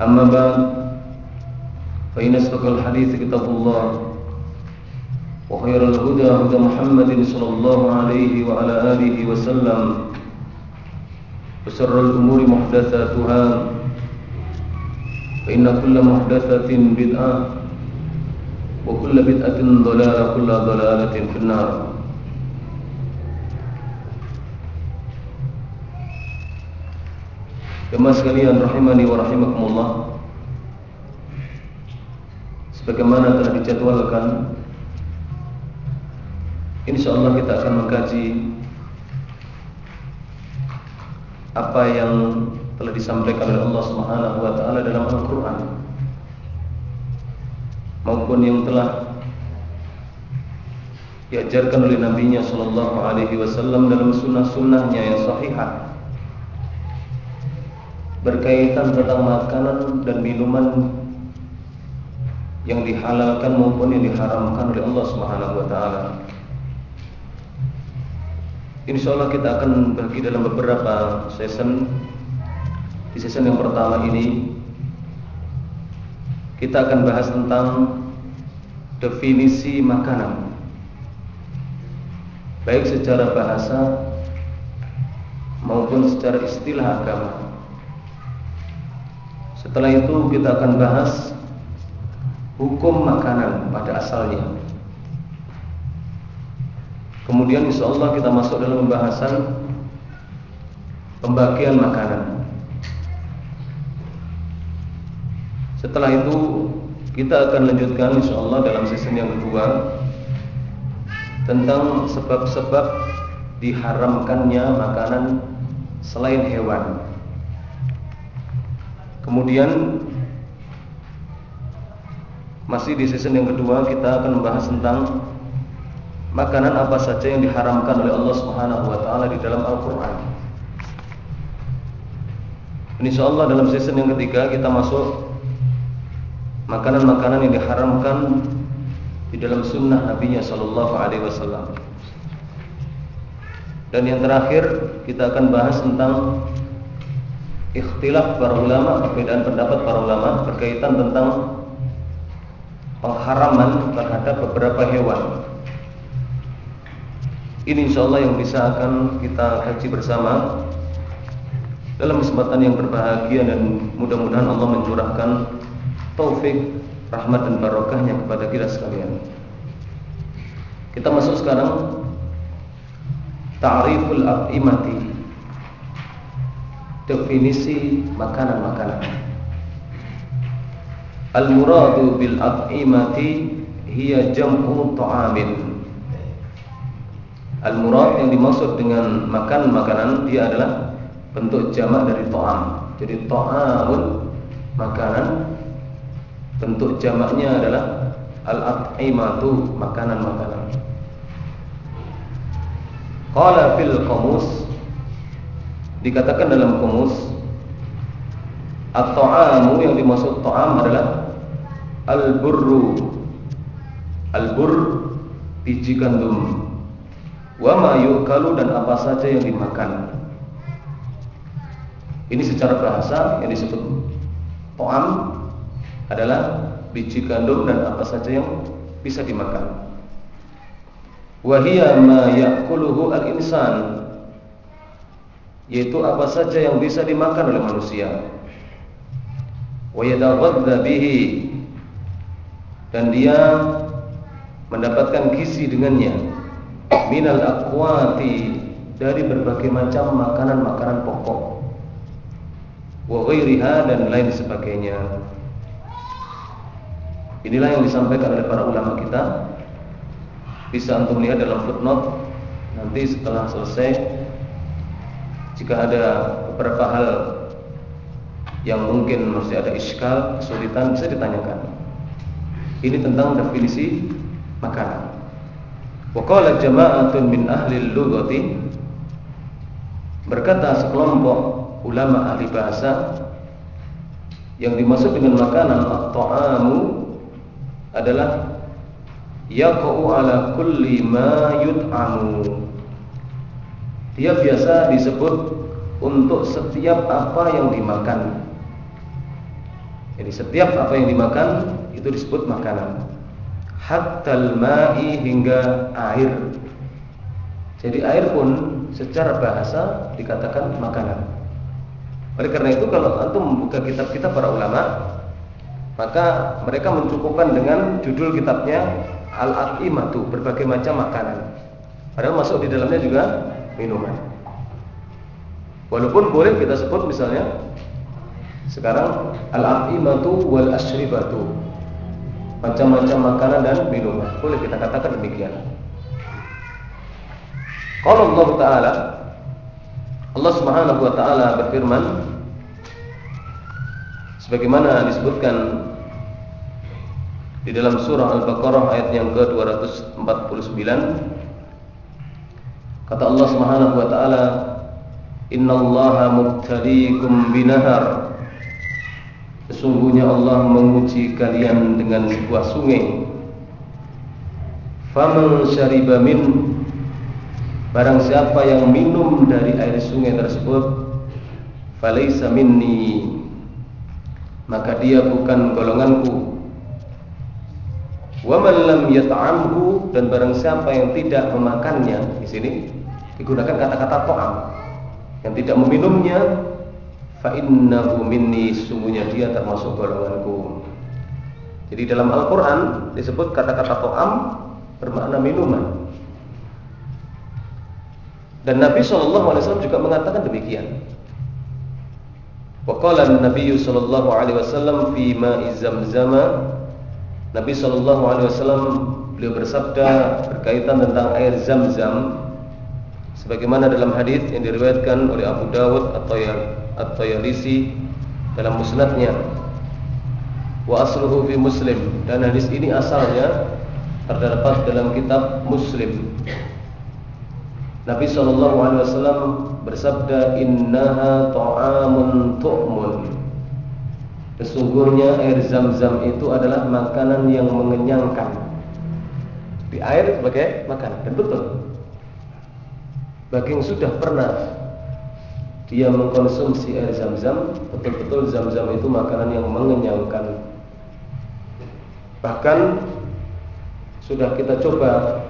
أما بعد فإن أصدق الحديث كتاب الله وخير الهدى هدى محمد صلى الله عليه وعلى آله وسلم وشر الأمور محدثاتها فإن كل محدثة بدعة وكل بدعة ضلالة كل ضلالة في النار. Jemaah sekalian rahimani wa rahimakumullah. Sebagaimana telah dijadwalkan InsyaAllah kita akan mengkaji Apa yang telah disampaikan oleh Allah Subhanahu wa taala dalam Al-Qur'an maupun yang telah diajarkan oleh nabinya sallallahu alaihi wasallam dalam sunnah-sunnahnya yang sahihah berkaitan tentang makanan dan minuman yang dihalalkan maupun yang diharamkan oleh Allah Subhanahu wa taala. Insyaallah kita akan bagi dalam beberapa season di season yang pertama ini kita akan bahas tentang definisi makanan baik secara bahasa maupun secara istilah agama. Setelah itu kita akan bahas hukum makanan pada asalnya. Kemudian insya Allah kita masuk dalam pembahasan pembagian makanan. Setelah itu kita akan lanjutkan insyaallah dalam season yang kedua tentang sebab-sebab diharamkannya makanan selain hewan. Kemudian masih di season yang kedua kita akan membahas tentang makanan apa saja yang diharamkan oleh Allah Subhanahu wa taala di dalam Al-Qur'an. Insyaallah dalam season yang ketiga kita masuk makanan-makanan yang diharamkan di dalam sunnah Nabi Sallallahu Alaihi Wasallam. Dan yang terakhir kita akan bahas tentang ikhtilaf para ulama, perbedaan pendapat para ulama berkaitan tentang pengharaman terhadap beberapa hewan. Ini insya Allah yang bisa akan kita kaji bersama dalam kesempatan yang berbahagia dan mudah-mudahan Allah mencurahkan taufik, rahmat dan barokahnya kepada kita sekalian. Kita masuk sekarang ta'riful at'imati. Definisi makanan-makanan. Al-muradu bil at'imati hiya jam'u ta'amin. Al-murad yang dimaksud dengan makan makanan dia adalah bentuk jamak dari ta'am. Jadi ta'amun makanan bentuk jamaknya adalah al-at'imatu makanan-makanan. Qala fil qamus dikatakan dalam kumus at-ta'amu yang dimaksud ta'am adalah al-burru. Al-bur biji gandum. Wa ma yukalu dan apa saja yang dimakan. Ini secara bahasa yang disebut ta'am adalah biji gandum dan apa saja yang bisa dimakan. Wahia ma yakuluhu al-insan yaitu apa saja yang bisa dimakan oleh manusia. Dan dia mendapatkan gizi dengannya. Minal aqwati dari berbagai macam makanan-makanan pokok. Wa ghairiha dan lain sebagainya. Inilah yang disampaikan oleh para ulama kita. Bisa untuk melihat dalam footnote. Nanti setelah selesai jika ada beberapa hal yang mungkin masih ada iskal, kesulitan bisa ditanyakan. Ini tentang definisi makanan. Wa qala jama'atun min ahli lughati berkata sekelompok ulama ahli bahasa yang dimaksud dengan makanan at-ta'amu adalah yaqa'u ala kulli ma yut'amu dia biasa disebut untuk setiap apa yang dimakan. Jadi setiap apa yang dimakan itu disebut makanan. Hatta ma'i hingga air. Jadi air pun secara bahasa dikatakan makanan. Oleh karena itu kalau antum membuka kitab-kitab para ulama, maka mereka mencukupkan dengan judul kitabnya Al-At'imatu, berbagai macam makanan. Padahal masuk di dalamnya juga minuman. Walaupun boleh kita sebut misalnya sekarang al-aqimatu wal ashribatu. Macam-macam makanan dan minuman. Boleh kita katakan demikian. Kalau Allah Taala Allah Subhanahu wa taala berfirman sebagaimana disebutkan di dalam surah Al-Baqarah ayat yang ke-249 Kata Allah Subhanahu wa taala, "Innallaha mubtaliikum binahar." Sesungguhnya Allah menguji kalian dengan sebuah sungai. Faman syariba min Barang siapa yang minum dari air sungai tersebut Falaisa minni Maka dia bukan golonganku Wa man lam yat'amhu dan barang siapa yang tidak memakannya di sini digunakan kata-kata to'am. Yang tidak meminumnya fa innahu minni sungguhnya dia termasuk golonganku. Jadi dalam Al-Qur'an disebut kata-kata to'am bermakna minuman. Dan Nabi SAW juga mengatakan demikian. Waqala Nabi sallallahu alaihi wasallam fi ma'i zamzama Nabi sallallahu alaihi wasallam beliau bersabda berkaitan tentang air Zam-Zam sebagaimana dalam hadis yang diriwayatkan oleh Abu Dawud atau atau Yalisi dalam musnadnya. Wa asluhu fi Muslim. Dan hadis ini asalnya terdapat dalam kitab Muslim. Nabi sallallahu alaihi wasallam bersabda innaha ta'amun tu'mun. Sesungguhnya air zam-zam itu adalah makanan yang mengenyangkan. Di air sebagai makanan. Dan betul bagi yang sudah pernah dia mengkonsumsi air zam-zam, betul-betul zam-zam itu makanan yang mengenyangkan. Bahkan sudah kita coba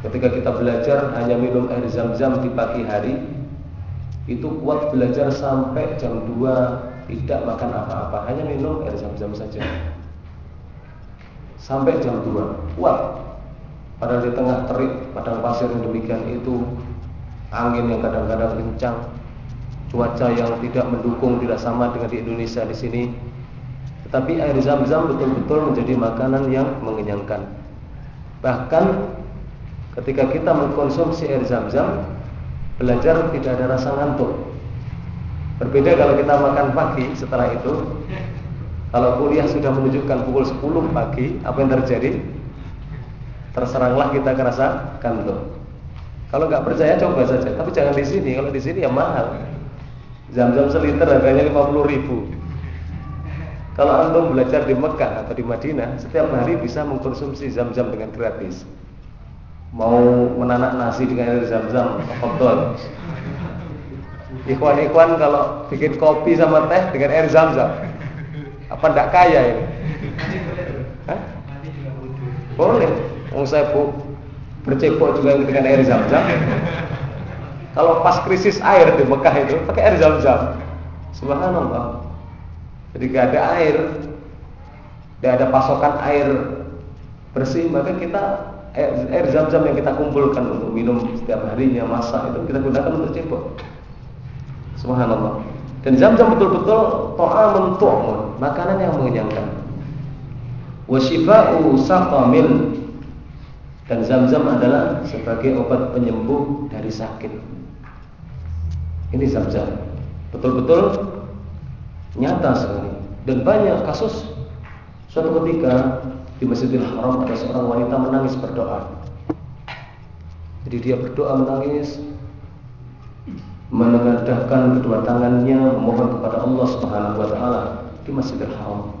ketika kita belajar hanya minum air zam-zam di pagi hari, itu kuat belajar sampai jam 2 tidak makan apa-apa, hanya minum air zam-zam saja. Sampai jam 2, kuat Padahal di tengah terik padang pasir yang demikian itu angin yang kadang-kadang kencang, cuaca yang tidak mendukung tidak sama dengan di Indonesia di sini. Tetapi air zam-zam betul-betul menjadi makanan yang mengenyangkan. Bahkan ketika kita mengkonsumsi air zam-zam, belajar tidak ada rasa ngantuk. Berbeda kalau kita makan pagi setelah itu, kalau kuliah sudah menunjukkan pukul 10 pagi, apa yang terjadi? Terseranglah kita kerasa kantuk. Kalau nggak percaya coba saja, tapi jangan di sini. Kalau di sini ya mahal. Zam-zam seliter harganya 50 ribu. Kalau antum belajar di Mekah atau di Madinah, setiap hari bisa mengkonsumsi zam-zam dengan gratis. Mau menanak nasi dengan air zam-zam, betul. Ikhwan-ikhwan kalau bikin kopi sama teh dengan air zam-zam, apa ndak kaya ini? Hah? Boleh. Mau saya bu bercepok juga dengan air zam-zam. Kalau pas krisis air di Mekah itu pakai air zam-zam. Subhanallah. Jadi gak ada air, tidak ada pasokan air bersih, maka kita air zam-zam yang kita kumpulkan untuk minum setiap harinya masak itu kita gunakan untuk cebok. Subhanallah. Dan zam-zam betul-betul ta'amun tu'mun, makanan yang mengenyangkan. Wa syifa'u saqamil dan zam-zam adalah sebagai obat penyembuh dari sakit. Ini zam-zam. Betul-betul nyata sekali. Dan banyak kasus suatu ketika di Masjidil Haram ada seorang wanita menangis berdoa. Jadi dia berdoa menangis menengadahkan kedua tangannya memohon kepada Allah Subhanahu wa taala di Masjidil Haram.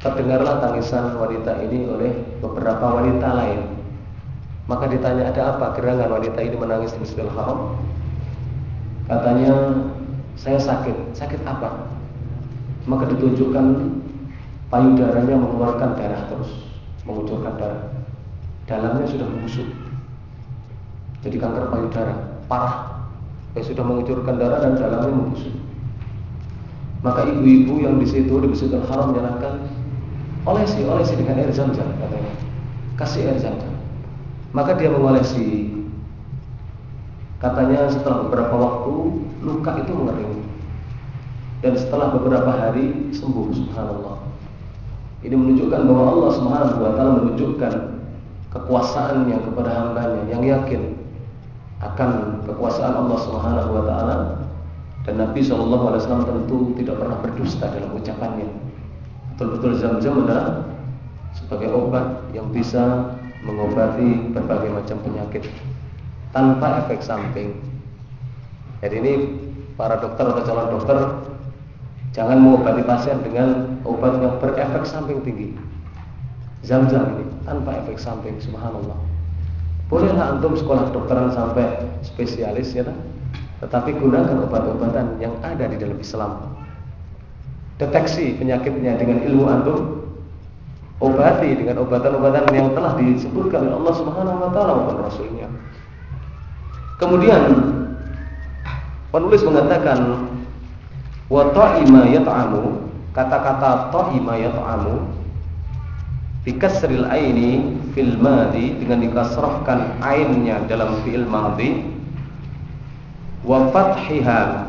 Terdengarlah tangisan wanita ini oleh beberapa wanita lain. Maka ditanya ada apa gerangan wanita ini menangis di Masjidil Haram? Katanya saya sakit. Sakit apa? Maka ditunjukkan payudaranya mengeluarkan darah terus, mengucurkan darah. Dalamnya sudah membusuk. Jadi kanker payudara parah. Ya sudah mengucurkan darah dan dalamnya membusuk. Maka ibu-ibu yang di situ di Masjidil Haram menyarankan olesi olesi dengan air zam-zam katanya. Kasih air zam-zam maka dia mengolesi katanya setelah beberapa waktu luka itu mengering. Dan setelah beberapa hari sembuh subhanallah. Ini menunjukkan bahwa Allah subhanahu wa ta'ala menunjukkan kekuasaannya kepada hambanya yang yakin akan kekuasaan Allah subhanahu wa ta'ala. Dan Nabi SAW tentu tidak pernah berdusta dalam ucapannya betul-betul zam-zam adalah sebagai obat yang bisa mengobati berbagai macam penyakit tanpa efek samping. Jadi ini para dokter atau calon dokter jangan mengobati pasien dengan obat yang berefek samping tinggi. Zam-zam ini tanpa efek samping, subhanallah. Bolehlah antum sekolah dokteran sampai spesialis ya, tetapi gunakan obat-obatan yang ada di dalam Islam deteksi penyakitnya dengan ilmu antum obati dengan obatan-obatan yang telah disebutkan oleh Allah Subhanahu wa taala maupun rasulnya. Kemudian penulis mengatakan wa ta'ima yat'amu kata-kata ta'ima yat'amu bikasril aini fil madi dengan dikasrahkan ainnya dalam fi'il madhi wa fathiha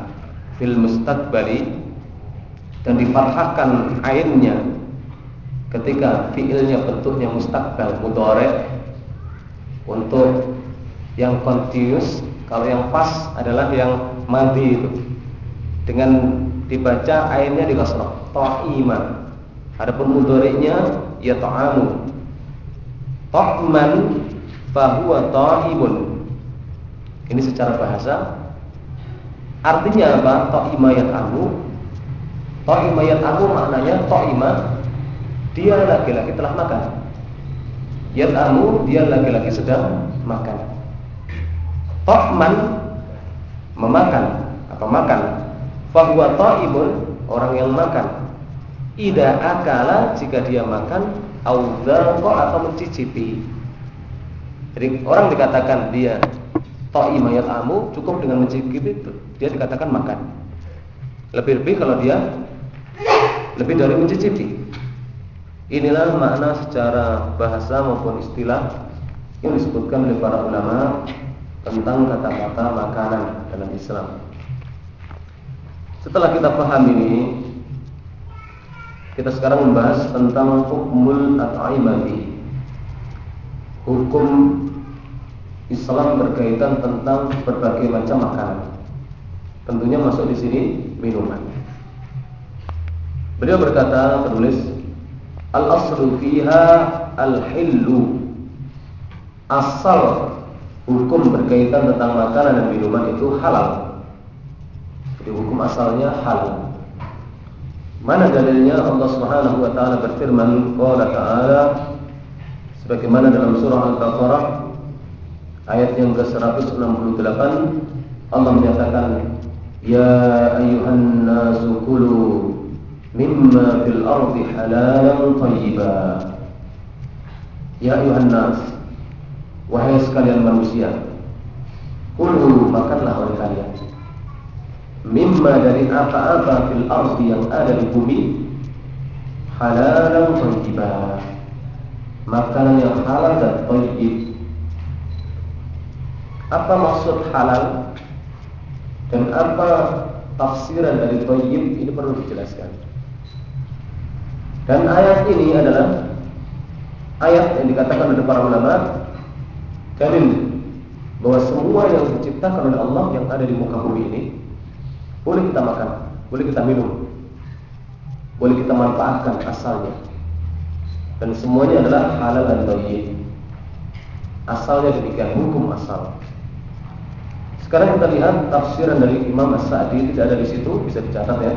fil mustaqbali dan difathahkan ainnya ketika fiilnya bentuknya mustakbal mudhari untuk yang continuous kalau yang pas adalah yang madi itu. Dengan dibaca ainnya di kasrah ta'ima. Adapun mudhari'nya ya ta'amu. Ta'man fahuwa ta'imun ini secara bahasa. Artinya apa? Ta'ima ya ta'amu Ta'imah yat'amu maknanya ta'imah dia laki-laki telah makan. Yat'amu dia laki-laki sedang makan. Ta'man memakan apa makan. Fahuwa ta'imun orang yang makan. Ida akala jika dia makan audzaqa atau mencicipi. Jadi orang dikatakan dia ta'imah yat'amu cukup dengan mencicipi dia dikatakan makan. Lebih-lebih kalau dia lebih dari mencicipi. Inilah makna secara bahasa maupun istilah yang disebutkan oleh para ulama tentang kata-kata makanan dalam Islam. Setelah kita paham ini, kita sekarang membahas tentang hukumul at'imati. Hukum Islam berkaitan tentang berbagai macam makanan. Tentunya masuk di sini minuman. Beliau berkata penulis al-aslu fiha al-hillu asal hukum berkaitan tentang makanan dan minuman itu halal. Jadi hukum asalnya halal. Mana dalilnya Allah Subhanahu wa taala berfirman qala ta'ala sebagaimana dalam surah Al-Baqarah ayat yang ke-168 Allah menyatakan ya ayuhan nasu mimma fil ardi halalan thayyiba ya ayuhan nas wahai sekalian manusia kulu makanlah oleh kalian. mimma dari apa-apa fil ardi yang ada di bumi halalan thayyiba makanan yang halal dan thayyib apa maksud halal? Dan apa tafsiran dari thayyib ini perlu dijelaskan dan ayat ini adalah ayat yang dikatakan oleh para ulama dalil bahwa semua yang diciptakan oleh Allah yang ada di muka bumi ini boleh kita makan, boleh kita minum, boleh kita manfaatkan asalnya. Dan semuanya adalah halal dan thayyib. Asalnya demikian hukum asal. Sekarang kita lihat tafsiran dari Imam As-Sa'di tidak ada di situ, bisa dicatat ya.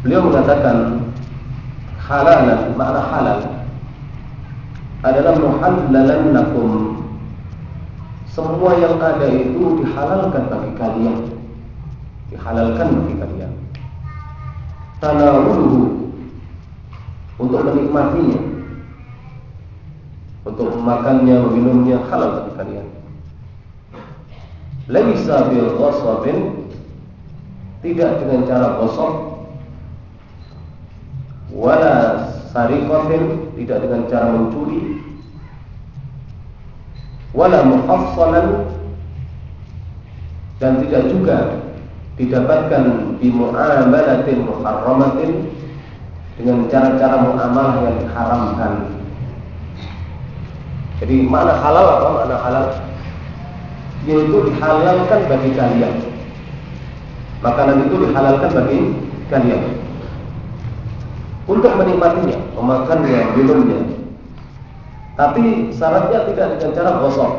Beliau mengatakan halalan, makna halal adalah muhallalan lakum. Semua yang ada itu dihalalkan bagi kalian dihalalkan bagi kalian. Tanawuluhu untuk menikmatinya, untuk memakannya, meminumnya halal bagi kalian. Laisa bil ghasabin tidak dengan cara gosok wala sarikotin tidak dengan cara mencuri wala muhafsalan dan tidak juga didapatkan di muamalatin muharramatin dengan cara-cara muamalah yang diharamkan. Jadi mana halal apa mana halal? Yaitu dihalalkan bagi kalian. Makanan itu dihalalkan bagi kalian. Untuk menikmatinya, memakannya, minumnya. Tapi syaratnya tidak dengan cara gosok.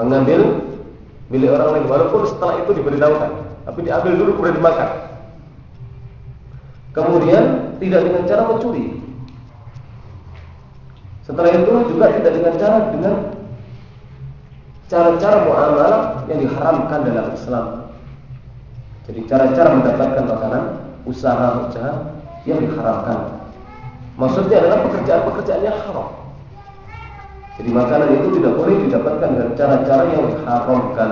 Mengambil milik orang lain walaupun setelah itu diberitahukan tapi diambil dulu kemudian dimakan kemudian tidak dengan cara mencuri setelah itu juga tidak dengan cara dengan cara-cara muamalah yang diharamkan dalam Islam jadi cara-cara mendapatkan makanan usaha-usaha yang diharamkan. Maksudnya adalah pekerjaan-pekerjaan yang haram. Jadi makanan itu tidak boleh didapatkan dengan cara-cara yang diharamkan.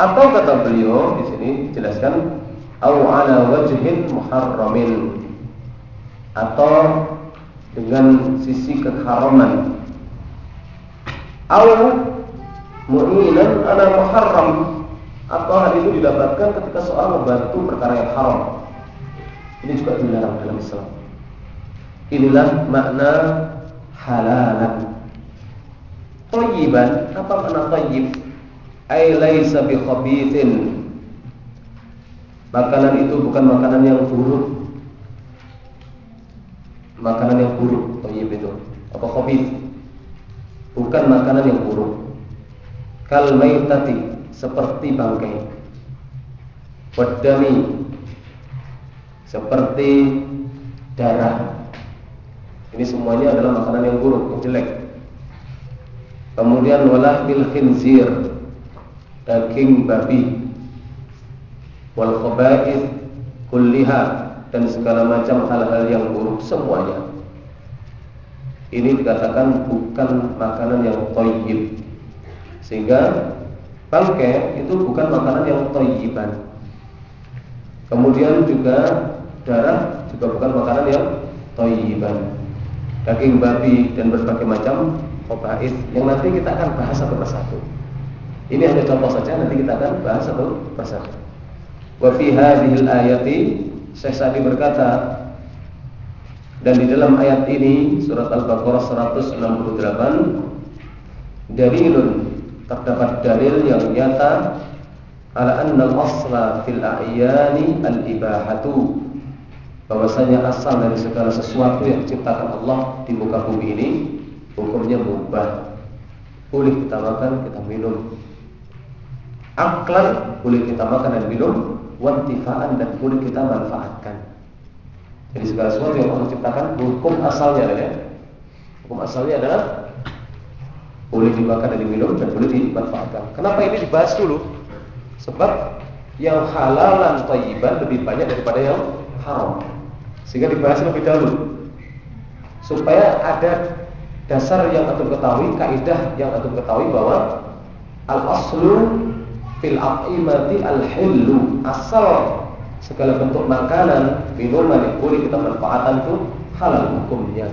Atau kata beliau di sini dijelaskan au ala wajhin muharramin. Atau dengan sisi keharaman. Au mu'inan ala muharram atau hal itu didapatkan ketika seorang membantu perkara yang haram ini juga dilarang dalam Islam Inilah makna halalan. Thayyiban, apa makna thayyib? Ai laisa bi khabithin. Makanan itu bukan makanan yang buruk. Makanan yang buruk, thayyib itu. Apa khabith? Bukan makanan yang buruk. Kal maitati, seperti bangkai. Wadami, seperti darah ini semuanya adalah makanan yang buruk, yang jelek. Kemudian walah bil khinzir, daging babi, wal khaba'ith kulliha dan segala macam hal-hal yang buruk semuanya. Ini dikatakan bukan makanan yang toyib Sehingga bangke itu bukan makanan yang toyiban Kemudian juga darah juga bukan makanan yang toyiban daging babi dan berbagai macam obat yang nanti kita akan bahas satu persatu. Ini hanya contoh saja, nanti kita akan bahas satu persatu. Wa fi hadhil ayati Syekh Sa'di berkata dan di dalam ayat ini surat Al-Baqarah 168 dalilun terdapat dalil yang nyata ala anna al-asla fil a'yani al-ibahatu bahwasanya asal dari segala sesuatu yang diciptakan Allah di muka bumi ini hukumnya mubah. Boleh kita makan, kita minum. Aklan boleh kita makan dan minum, wantifaan dan boleh kita manfaatkan. Jadi segala sesuatu yang Allah ciptakan hukum asalnya adalah hukum asalnya adalah boleh dimakan dan diminum dan boleh dimanfaatkan. Kenapa ini dibahas dulu? Sebab yang halalan thayyiban lebih banyak daripada yang haram. Sehingga dibahas lebih dahulu. Supaya ada dasar yang antum ketahui, kaidah yang antum ketahui bahwa al-aslu fil aqimati al-hillu. Asal segala bentuk makanan, minuman yang boleh kita manfaatkan itu halal hukumnya.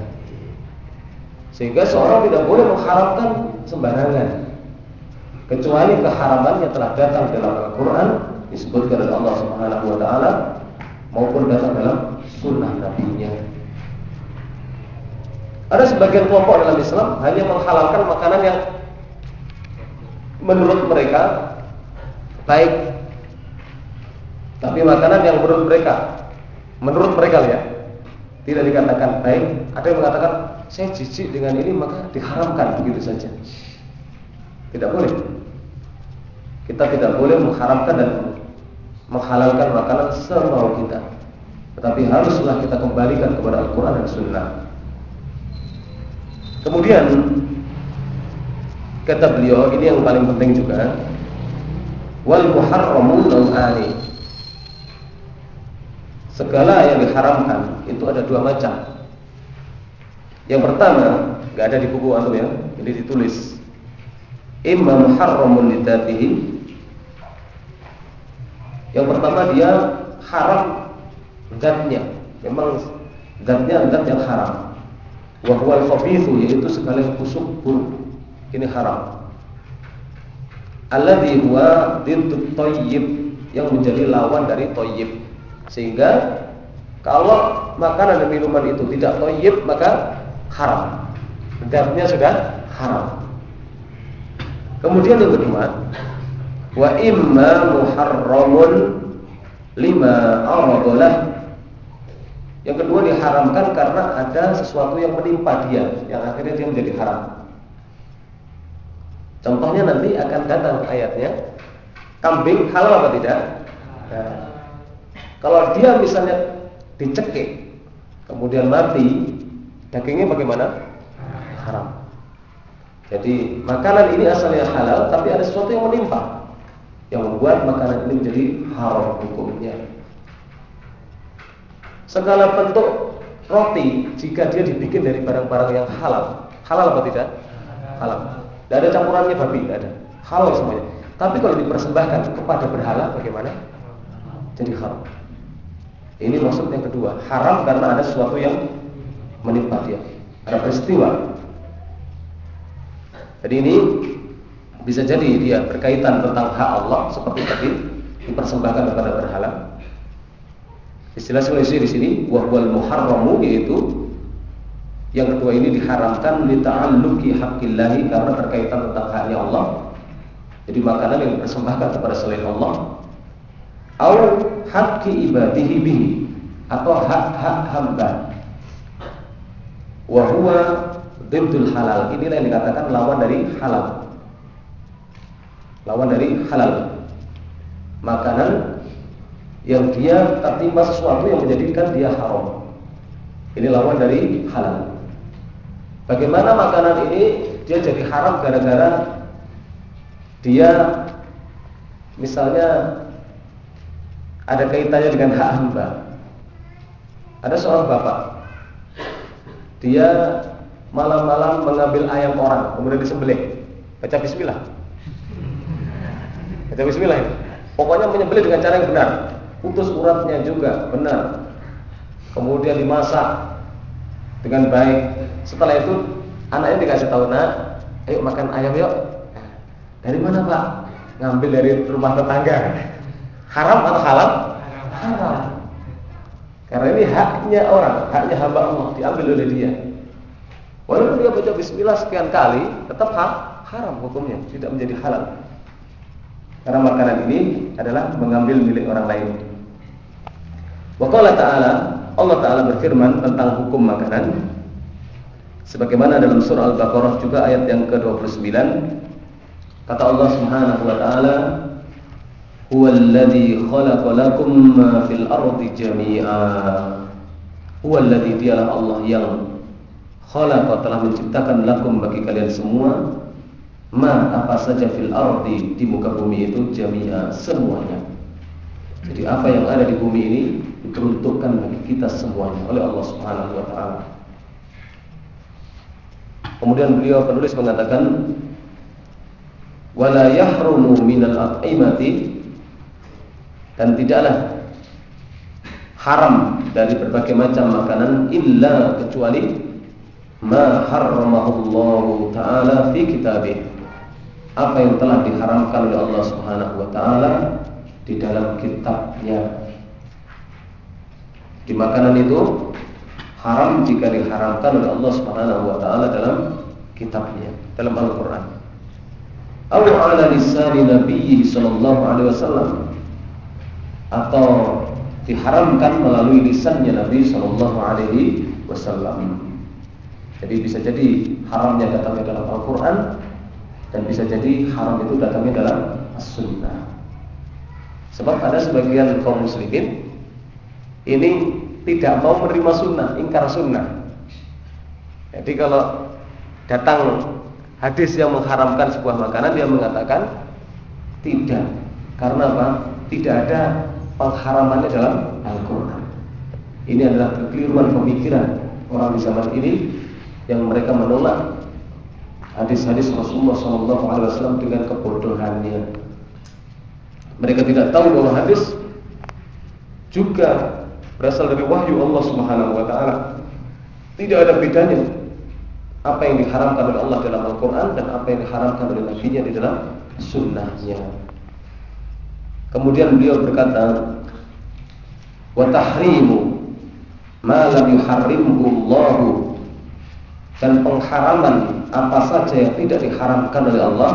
Sehingga seorang tidak boleh mengharamkan sembarangan. Kecuali keharaman yang telah datang dalam Al-Quran disebutkan oleh Allah Subhanahu Wa Taala maupun datang dalam sunnah nabinya. Ada sebagian kelompok dalam Islam hanya menghalalkan makanan yang menurut mereka baik. Tapi makanan yang menurut mereka menurut mereka ya tidak dikatakan baik, ada yang mengatakan saya jijik dengan ini maka diharamkan begitu saja. Tidak boleh. Kita tidak boleh mengharamkan dan menghalalkan makanan semau kita. Tetapi haruslah kita kembalikan kepada Al-Quran dan Sunnah. Kemudian kata beliau ini yang paling penting juga. Wal muharramu naw'ani. Segala yang diharamkan itu ada dua macam. Yang pertama, nggak ada di buku antum ya, jadi ditulis. Imma muharramun lidatihi yang pertama dia haram zatnya. Memang zatnya zat yang haram. Wa huwal khabithu yaitu segala yang busuk buruk. Ini haram. Alladhi huwa diddut thayyib yang menjadi lawan dari thayyib. Sehingga kalau makanan dan minuman itu tidak thayyib maka haram. Zatnya sudah haram. Kemudian yang kedua, wa imma muharramun lima aradalah yang kedua diharamkan karena ada sesuatu yang menimpa dia yang akhirnya dia menjadi haram contohnya nanti akan datang ayatnya kambing halal apa tidak nah, kalau dia misalnya dicekik kemudian mati dagingnya bagaimana haram jadi makanan ini asalnya halal tapi ada sesuatu yang menimpa yang membuat makanan ini menjadi haram hukumnya. Segala bentuk roti jika dia dibikin dari barang-barang yang halal, halal apa tidak? Halal. Tidak ada campurannya babi, tidak ada. Halal semuanya. Tapi kalau dipersembahkan kepada berhala bagaimana? Jadi haram. Ini maksud yang kedua, haram karena ada sesuatu yang menimpa dia. Ada peristiwa. Jadi ini bisa jadi dia berkaitan tentang hak Allah seperti tadi dipersembahkan kepada berhala. Istilah solusi di sini wahwal muharramu yaitu yang kedua ini diharamkan li ta'alluqi haqqillahi karena berkaitan tentang haknya Allah. Jadi makanan yang dipersembahkan kepada selain Allah au haqqi ibadihi atau hak-hak hamba. Wa huwa halal. Inilah yang dikatakan lawan dari halal. Lawan dari halal. Makanan yang dia tertimpa sesuatu yang menjadikan dia haram. Ini lawan dari halal. Bagaimana makanan ini dia jadi haram gara-gara dia misalnya ada kaitannya dengan hak hamba. Ada seorang bapak dia malam-malam mengambil ayam orang kemudian disembelih baca bismillah Baca bismillah. Pokoknya menyembelih dengan cara yang benar. Putus uratnya juga benar. Kemudian dimasak dengan baik. Setelah itu anaknya dikasih tahu, "Nak, ayo makan ayam yuk." Dari mana, Pak? Ngambil dari rumah tetangga. Haram atau halal? Haram. Karena ini haknya orang, haknya hamba Allah diambil oleh dia. Walaupun dia baca bismillah sekian kali, tetap haram hukumnya, tidak menjadi halal. Karena makanan ini adalah mengambil milik orang lain. Wa ta'ala, Allah Ta'ala berfirman tentang hukum makanan sebagaimana dalam surah Al-Baqarah juga ayat yang ke-29 kata Allah Subhanahu wa taala huwallazi khalaqa lakum ma fil ardi jami'a. Huwallazi dialah Allah yang khalaqa telah menciptakan lakum bagi kalian semua. Ma apa saja fil ardi di muka bumi itu jami'a semuanya. Jadi apa yang ada di bumi ini diperuntukkan bagi kita semuanya oleh Allah Subhanahu wa taala. Kemudian beliau penulis mengatakan wala yahrumu minal at'imati dan tidaklah haram dari berbagai macam makanan illa kecuali ma harramahullahu taala fi kitabih apa yang telah diharamkan oleh Allah Subhanahu wa taala di dalam kitabnya. Di makanan itu haram jika diharamkan oleh Allah Subhanahu wa taala dalam kitabnya, dalam Al-Qur'an. Aw ala lisan Nabi sallallahu alaihi wasallam atau diharamkan melalui lisannya Nabi sallallahu alaihi wasallam. Jadi bisa jadi haramnya datangnya dalam Al-Qur'an dan bisa jadi haram itu datangnya dalam As-Sunnah. Sebab ada sebagian kaum muslimin ini tidak mau menerima sunnah, ingkar sunnah. Jadi kalau datang hadis yang mengharamkan sebuah makanan dia mengatakan tidak. Karena apa? Tidak ada pengharamannya dalam Al-Quran. Ini adalah kekeliruan pemikiran orang di zaman ini yang mereka menolak hadis-hadis Rasulullah SAW dengan kebodohannya. Mereka tidak tahu bahwa hadis juga berasal dari wahyu Allah Subhanahu wa taala. Tidak ada bedanya apa yang diharamkan oleh Allah dalam Al-Qur'an dan apa yang diharamkan oleh Nabi-Nya di dalam sunnahnya. Kemudian beliau berkata, "Wa tahrimu ma lam yuharrimhu Allah" dan pengharaman apa saja yang tidak diharamkan oleh Allah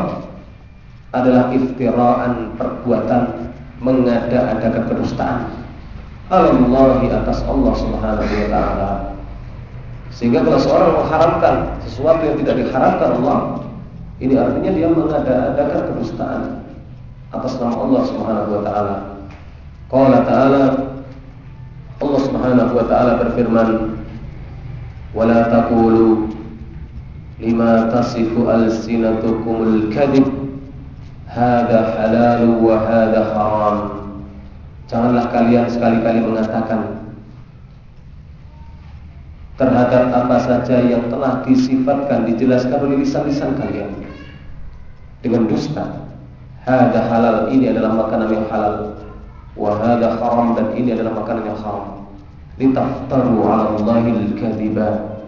adalah iftiraan perbuatan mengada-adakan kedustaan Allahi atas Allah Subhanahu wa taala. Sehingga kalau seorang mengharamkan sesuatu yang tidak diharamkan Allah, ini artinya dia mengada-adakan kedustaan atas nama Allah Subhanahu wa taala. Qala ta'ala Allah Subhanahu wa taala berfirman, "Wala taqulu lima tasifu alsinatukumul kadhib hada halal wa hada haram. Janganlah kalian sekali-kali mengatakan terhadap apa saja yang telah disifatkan dijelaskan oleh lisan-lisan kalian dengan dusta. Hada halal ini adalah makanan yang halal wa hada haram dan ini adalah makanan yang haram. Litaftaru 'ala Allahi al-kadhiba.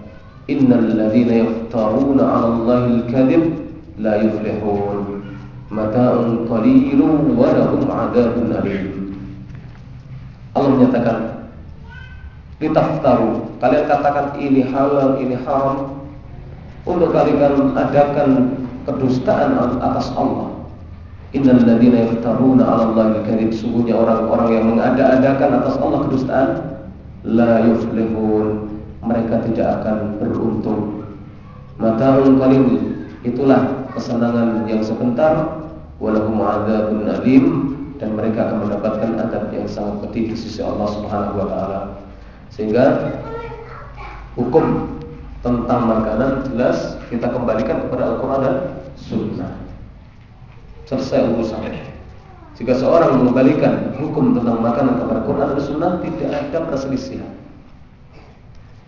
Innal ladzina yaftaruna 'ala Allahi al-kadhib la yuflihun mata'un qalilun wa lahum 'adzabun alim. Allah menyatakan litaftaru kalian katakan ini halal ini haram untuk kalian adakan kedustaan atas Allah innal ladzina yaftaruna 'ala Allahi al-kadzib sungguhnya orang-orang yang mengada-adakan atas Allah kedustaan la yuflihun. Mereka tidak akan beruntung. Mata'un qalil itulah kesenangan yang sebentar. Walahum adzabun alim. Dan mereka akan mendapatkan adab yang sangat pedih di sisi Allah Subhanahu wa taala. Sehingga hukum tentang makanan jelas. Kita kembalikan kepada Al-Qur'an dan Sunnah. Selesai urusan. Jika seorang mengembalikan hukum tentang makanan kepada Quran dan Sunnah tidak ada perselisihan.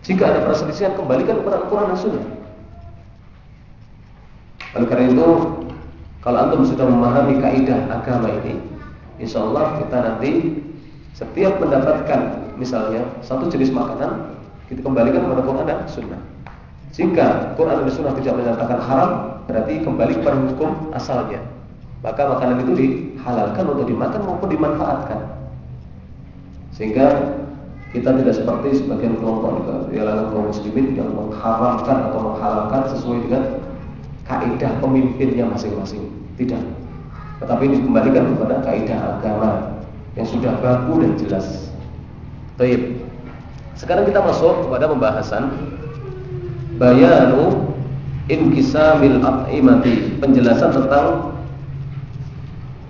Jika ada perselisihan kembalikan kepada Al-Quran dan Sunnah. Oleh karena itu, kalau antum sudah memahami kaidah agama ini, insya Allah kita nanti setiap mendapatkan misalnya satu jenis makanan, kita kembalikan kepada Quran dan Sunnah. Jika Quran dan Sunnah tidak menyatakan haram, berarti kembali kepada hukum asalnya. Maka makanan itu dihalalkan untuk dimakan maupun dimanfaatkan. Sehingga kita tidak seperti sebagian kelompok di kalangan kaum muslimin yang mengharamkan atau menghalalkan sesuai dengan kaidah pemimpinnya masing-masing. Tidak. Tetapi dikembalikan kepada kaidah agama yang sudah baku dan jelas. Baik. Sekarang kita masuk kepada pembahasan bayanu inkisamil at'imati, penjelasan tentang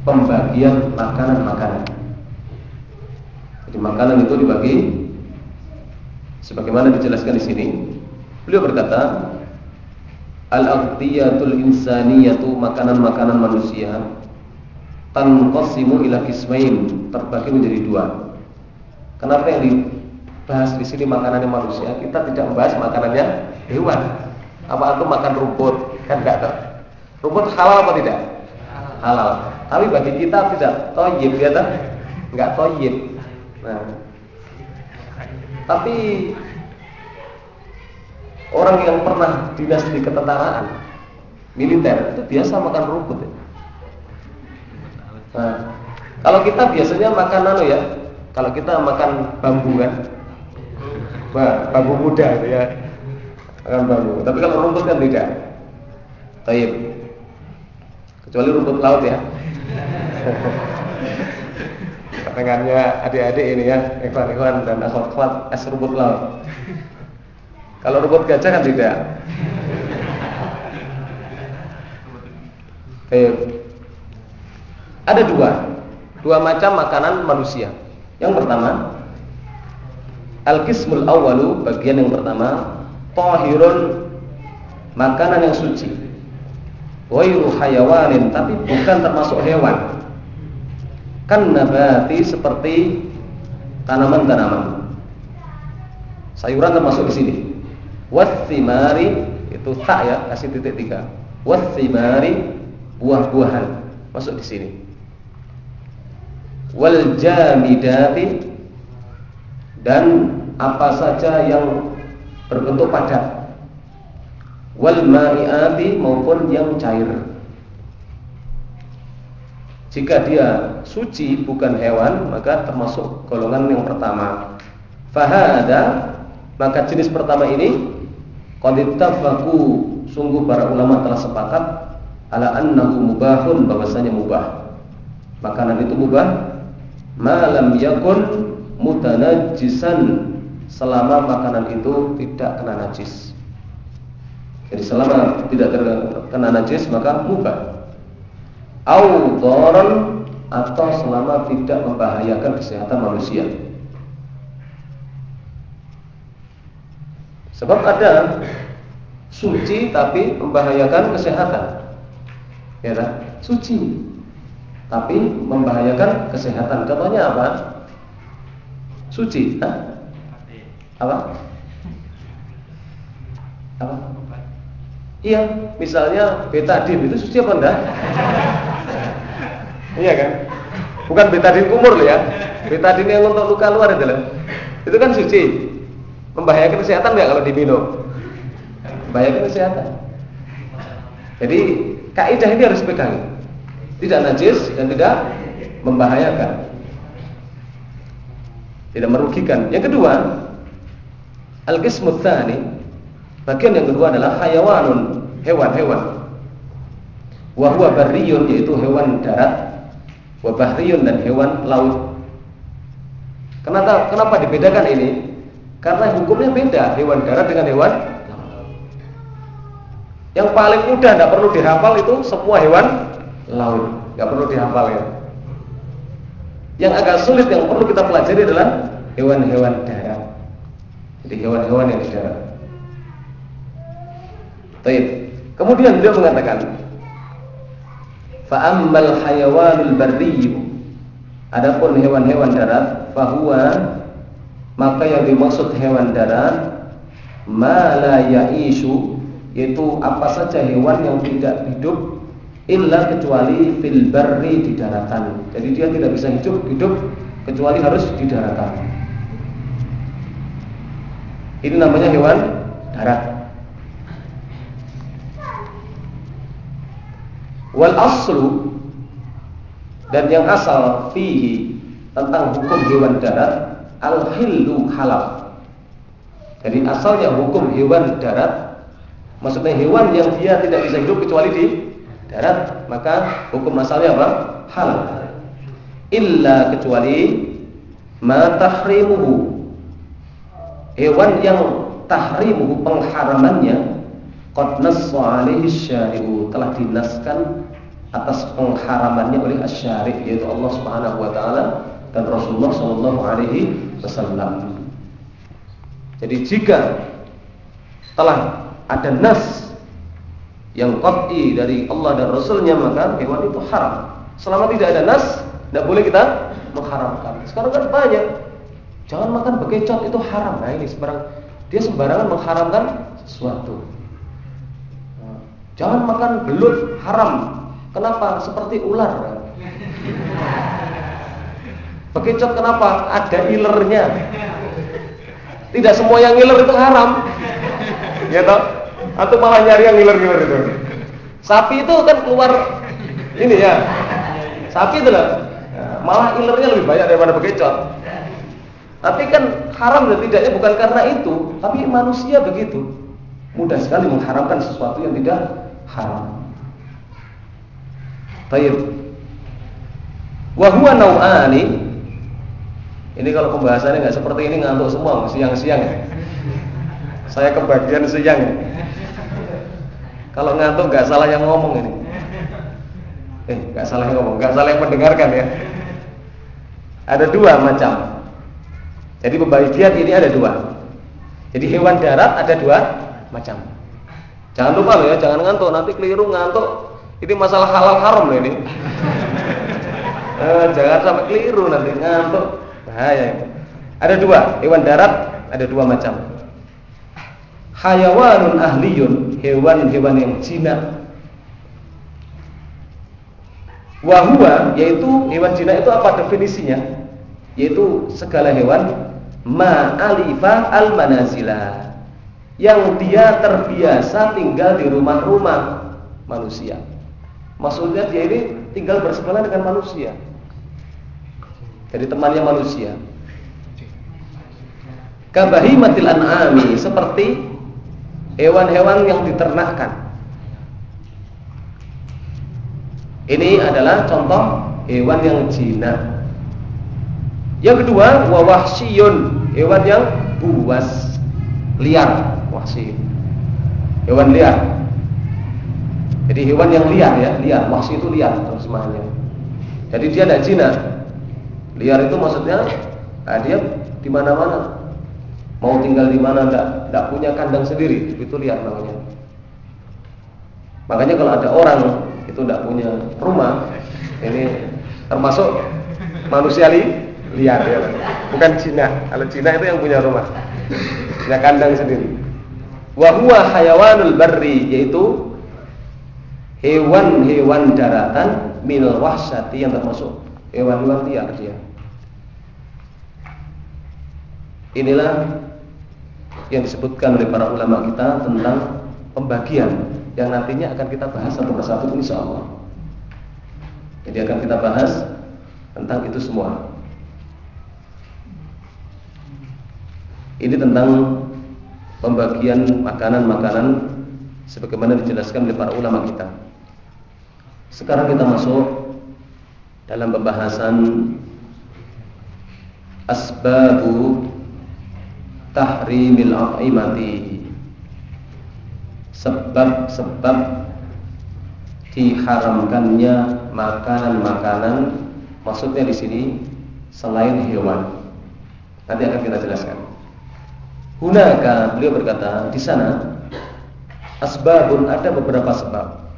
pembagian makanan-makanan. Jadi makanan itu dibagi sebagaimana dijelaskan di sini. Beliau berkata, Al-aqdiyatul insaniyatu makanan-makanan manusia tanqasimu ila kismain, terbagi menjadi dua. Kenapa yang dibahas di sini makanannya manusia? Kita tidak membahas makanannya hewan. Apa aku makan rumput? Kan enggak. Rumput halal apa tidak? Halal. Tapi bagi kita tidak toyib ya tak? Enggak toyib. Nah. Tapi orang yang pernah dinas di ketentaraan militer itu biasa makan rumput ya. Nah, kalau kita biasanya makan anu ya, kalau kita makan bambu kan, bah, bambu muda gitu ya, makan bambu. Tapi kalau rumput kan tidak. Taib. Kecuali rumput laut ya. Ketengannya adik-adik ini ya, ikhwan-ikhwan dan akhwat-akhwat es rumput laut. Kalau rumput gajah kan tidak. Baik. Ada dua, dua macam makanan manusia. Yang pertama, al-qismul awwalu, bagian yang pertama, tahirun makanan yang suci. Wairu hayawanin, tapi bukan termasuk hewan. Kan nabati seperti tanaman-tanaman. Sayuran termasuk di sini. Wathimari itu tak ya, kasih titik tiga. Wathimari buah-buahan masuk di sini. Wal jamidati dan apa saja yang berbentuk padat. Wal ma'iati maupun yang cair. Jika dia suci bukan hewan, maka termasuk golongan yang pertama. Fahada maka jenis pertama ini qadittafaqu sungguh para ulama telah sepakat ala annahu mubahun bahwasanya mubah. Makanan itu mubah malam yakun mutanajjisan selama makanan itu tidak kena najis. Jadi selama tidak terkena najis maka mubah. Au atau selama tidak membahayakan kesehatan manusia. Sebab ada suci tapi membahayakan kesehatan. Ya kan? Suci tapi membahayakan kesehatan. Contohnya apa? Suci, Hah? Apa? Apa? Iya, misalnya betadin itu suci apa enggak? Iya kan? Bukan betadin kumur loh ya. Betadin yang untuk luka luar itu loh. Itu kan suci. Membahayakan kesehatan enggak kalau diminum? Membahayakan kesehatan. Jadi kaidah ini harus pegang. Tidak najis dan tidak membahayakan. Tidak merugikan. Yang kedua, Al-qismu bagian yang kedua adalah hayawanun, hewan-hewan. Wa huwa barriyun yaitu hewan darat, wa bahriyun dan hewan laut. Kenapa kenapa dibedakan ini? Karena hukumnya beda hewan darat dengan hewan laut. Yang paling mudah tidak perlu dihafal itu semua hewan laut, nggak perlu dihafal ya. Yang agak sulit yang perlu kita pelajari adalah hewan-hewan darat. Jadi hewan-hewan yang di darat. Kemudian beliau mengatakan, Fa'ammal hayawanul Adapun hewan-hewan darat fahuwa maka yang dimaksud hewan darat mala yaisu yaitu apa saja hewan yang tidak hidup illa kecuali fil barri di daratan. Jadi dia tidak bisa hidup hidup kecuali harus di daratan. Ini namanya hewan darat. Wal aslu dan yang asal fihi tentang hukum hewan darat al hillu halal. Jadi asalnya hukum hewan darat maksudnya hewan yang dia tidak bisa hidup kecuali di darat, maka hukum asalnya apa? Halal. Illa kecuali ma tahrimuhu hewan yang tahrimuhu pengharamannya qad nassa alaihi syari'u telah dinaskan atas pengharamannya oleh asyari yaitu Allah Subhanahu wa taala dan Rasulullah sallallahu alaihi wasallam. Jadi jika telah ada nas yang qat'i dari Allah dan Rasulnya maka hewan itu haram. Selama tidak ada nas, tidak boleh kita mengharamkan. Sekarang kan banyak jangan makan bekecot itu haram. Nah ini sembarang dia sembarangan mengharamkan sesuatu. Jangan makan belut haram. Kenapa? Seperti ular. Bekicot kenapa? Ada ilernya. Tidak semua yang ngiler itu haram. Ya toh? Atau malah nyari yang ngiler-ngiler itu. Sapi itu kan keluar ini ya. Sapi itu lah. Malah ilernya lebih banyak daripada bekicot. Tapi kan haram dan tidaknya bukan karena itu, tapi manusia begitu. Mudah sekali mengharamkan sesuatu yang tidak haram. Baik. Wahwa nau'ani Ini kalau pembahasannya nggak seperti ini ngantuk semua siang-siang ya. Saya kebagian siang ya. Kalau ngantuk nggak salah yang ngomong ini. Eh, nggak salah yang ngomong, nggak salah yang mendengarkan ya. Ada dua macam. Jadi pembagian ini ada dua. Jadi hewan darat ada dua macam. Jangan lupa loh ya, jangan ngantuk. Nanti keliru ngantuk. Ini masalah halal haram loh ini. eh, jangan sampai keliru nanti ngantuk. Bahaya. Ada dua, hewan darat ada dua macam. Hayawanun ahliyun, hewan-hewan yang jinak. Wahua yaitu hewan jinak itu apa definisinya? Yaitu segala hewan ma'alifa al-manazila yang dia terbiasa tinggal di rumah-rumah manusia. Maksudnya dia ini tinggal bersebelahan dengan manusia. Jadi temannya manusia. Kabahimatil an'ami seperti hewan-hewan yang diternakkan. Ini adalah contoh hewan yang jinak. Yang kedua, wawahsyun, hewan yang buas, liar wahsi. Hewan liar. Jadi hewan yang liar ya, liar. Wahsi itu liar terjemahannya. Jadi dia tidak jinak. Liar itu maksudnya nah dia di mana-mana. Mau tinggal di mana tidak punya kandang sendiri, itu liar namanya. Makanya kalau ada orang itu tidak punya rumah, ini termasuk manusia li, liar ya. Bukan Cina. Kalau Cina itu yang punya rumah. Punya kandang sendiri. Wahwa hayawanul barri yaitu hewan-hewan daratan minal wahsati yang termasuk hewan-hewan liar dia. Inilah yang disebutkan oleh para ulama kita tentang pembagian yang nantinya akan kita bahas satu persatu insya Allah. Jadi akan kita bahas tentang itu semua. Ini tentang pembagian makanan-makanan sebagaimana dijelaskan oleh para ulama kita. Sekarang kita masuk dalam pembahasan asbabu tahrimil at'imati. Sebab-sebab diharamkannya makanan-makanan maksudnya di sini selain hewan. Nanti akan kita jelaskan. Hunaka beliau berkata di sana asbabun ada beberapa sebab.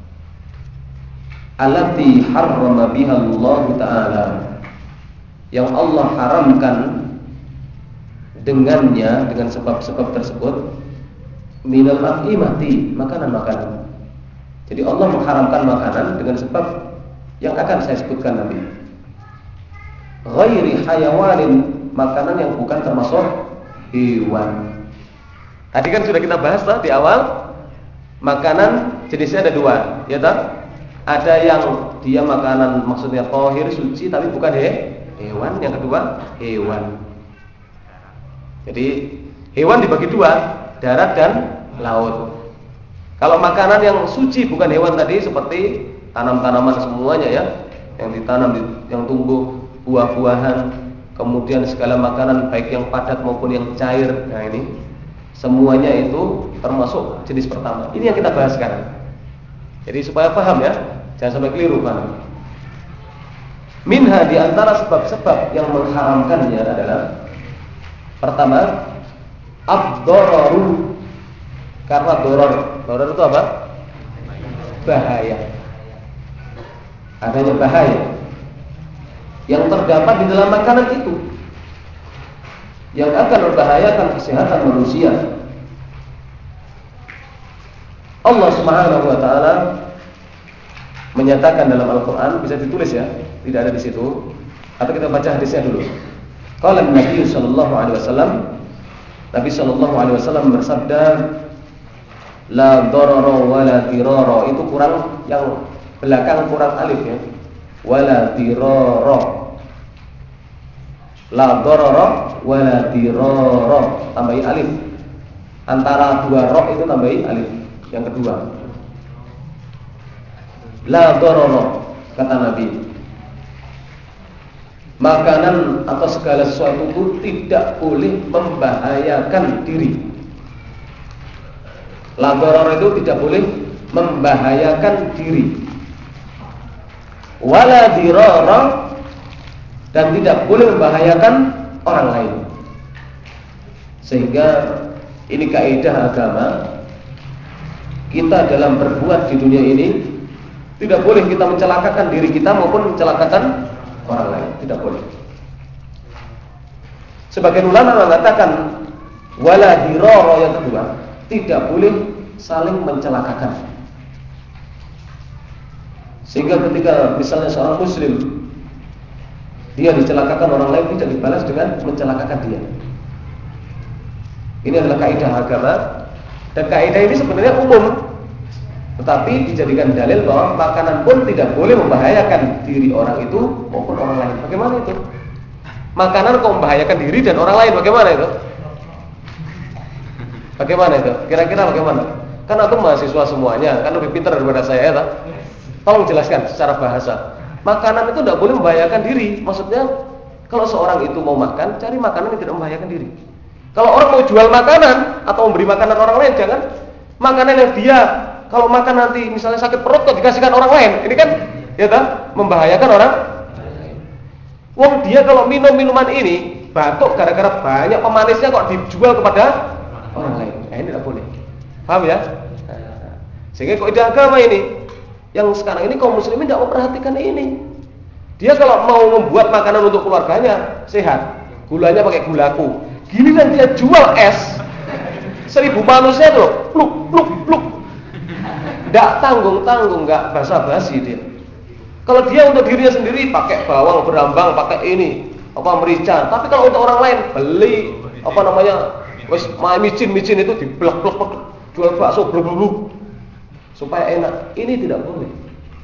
Alati harrama biha Allah taala yang Allah haramkan dengannya dengan sebab-sebab tersebut minal mati makanan-makanan. Jadi Allah mengharamkan makanan dengan sebab yang akan saya sebutkan nanti. Ghairi hayawanin makanan yang bukan termasuk hewan. Tadi kan sudah kita bahas lah di awal makanan jenisnya ada dua, ya tak? Ada yang dia makanan maksudnya tohir suci tapi bukan he, hewan. Yang kedua hewan. Jadi hewan dibagi dua, darat dan laut. Kalau makanan yang suci bukan hewan tadi seperti tanam-tanaman semuanya ya, yang ditanam yang tumbuh buah-buahan kemudian segala makanan baik yang padat maupun yang cair. Nah ini semuanya itu termasuk jenis pertama. Ini yang kita bahas sekarang. Jadi supaya paham ya, jangan sampai keliru paham. Minha di antara sebab-sebab yang mengharamkannya adalah pertama abdororu karena doror. Doror itu apa? Bahaya. Adanya bahaya yang terdapat di dalam makanan itu yang akan membahayakan kesehatan manusia. Allah Subhanahu wa taala menyatakan dalam Al-Qur'an bisa ditulis ya, tidak ada di situ. Atau kita baca hadisnya dulu. Qala Nabi sallallahu alaihi wasallam Nabi sallallahu alaihi wasallam bersabda la darara wala dirara. Itu kurang yang belakang kurang alif ya. Wala dirara. La darara wala dirara. Tambahi alif. Antara dua ro itu tambahi alif. Yang kedua la darara kata Nabi makanan atau segala sesuatu itu tidak boleh membahayakan diri Ladoror itu tidak boleh membahayakan diri. Wala dirara dan tidak boleh membahayakan orang lain. Sehingga ini kaidah agama kita dalam berbuat di dunia ini tidak boleh kita mencelakakan diri kita maupun mencelakakan orang lain, tidak boleh. Sebagian ulama mengatakan wala dirara yang kedua tidak boleh saling mencelakakan. Sehingga ketika misalnya seorang muslim dia dicelakakan orang lain tidak dibalas dengan mencelakakan dia. Ini adalah kaidah agama dan kaidah ini sebenarnya umum. Tetapi dijadikan dalil bahwa makanan pun tidak boleh membahayakan diri orang itu maupun orang lain. Bagaimana itu? Makanan kok membahayakan diri dan orang lain bagaimana itu? Bagaimana itu? Kira-kira bagaimana? Kan aku mahasiswa semuanya, kan lebih pintar daripada saya ya. Tolong jelaskan secara bahasa. Makanan itu tidak boleh membahayakan diri. Maksudnya kalau seorang itu mau makan, cari makanan yang tidak membahayakan diri. Kalau orang mau jual makanan atau memberi makanan orang lain, jangan makanan yang dia kalau makan nanti misalnya sakit perut kok dikasihkan orang lain. Ini kan ya kan membahayakan orang. Wong dia kalau minum minuman ini batuk gara-gara banyak pemanisnya kok dijual kepada orang lain. Nah, ini tidak boleh. Paham ya? Sehingga kok ide agama ini yang sekarang ini kaum muslimin tidak memperhatikan ini. Dia kalau mau membuat makanan untuk keluarganya sehat, gulanya pakai gulaku. Gini dan dia jual es seribu manusia tuh, pluk pluk pluk. Tidak tanggung tanggung, nggak basa-basi dia. Kalau dia untuk dirinya sendiri pakai bawang berambang, pakai ini apa merica. Tapi kalau untuk orang lain beli apa namanya Wes micin-micin itu diblok-blok jual bakso blok supaya enak. Ini tidak boleh.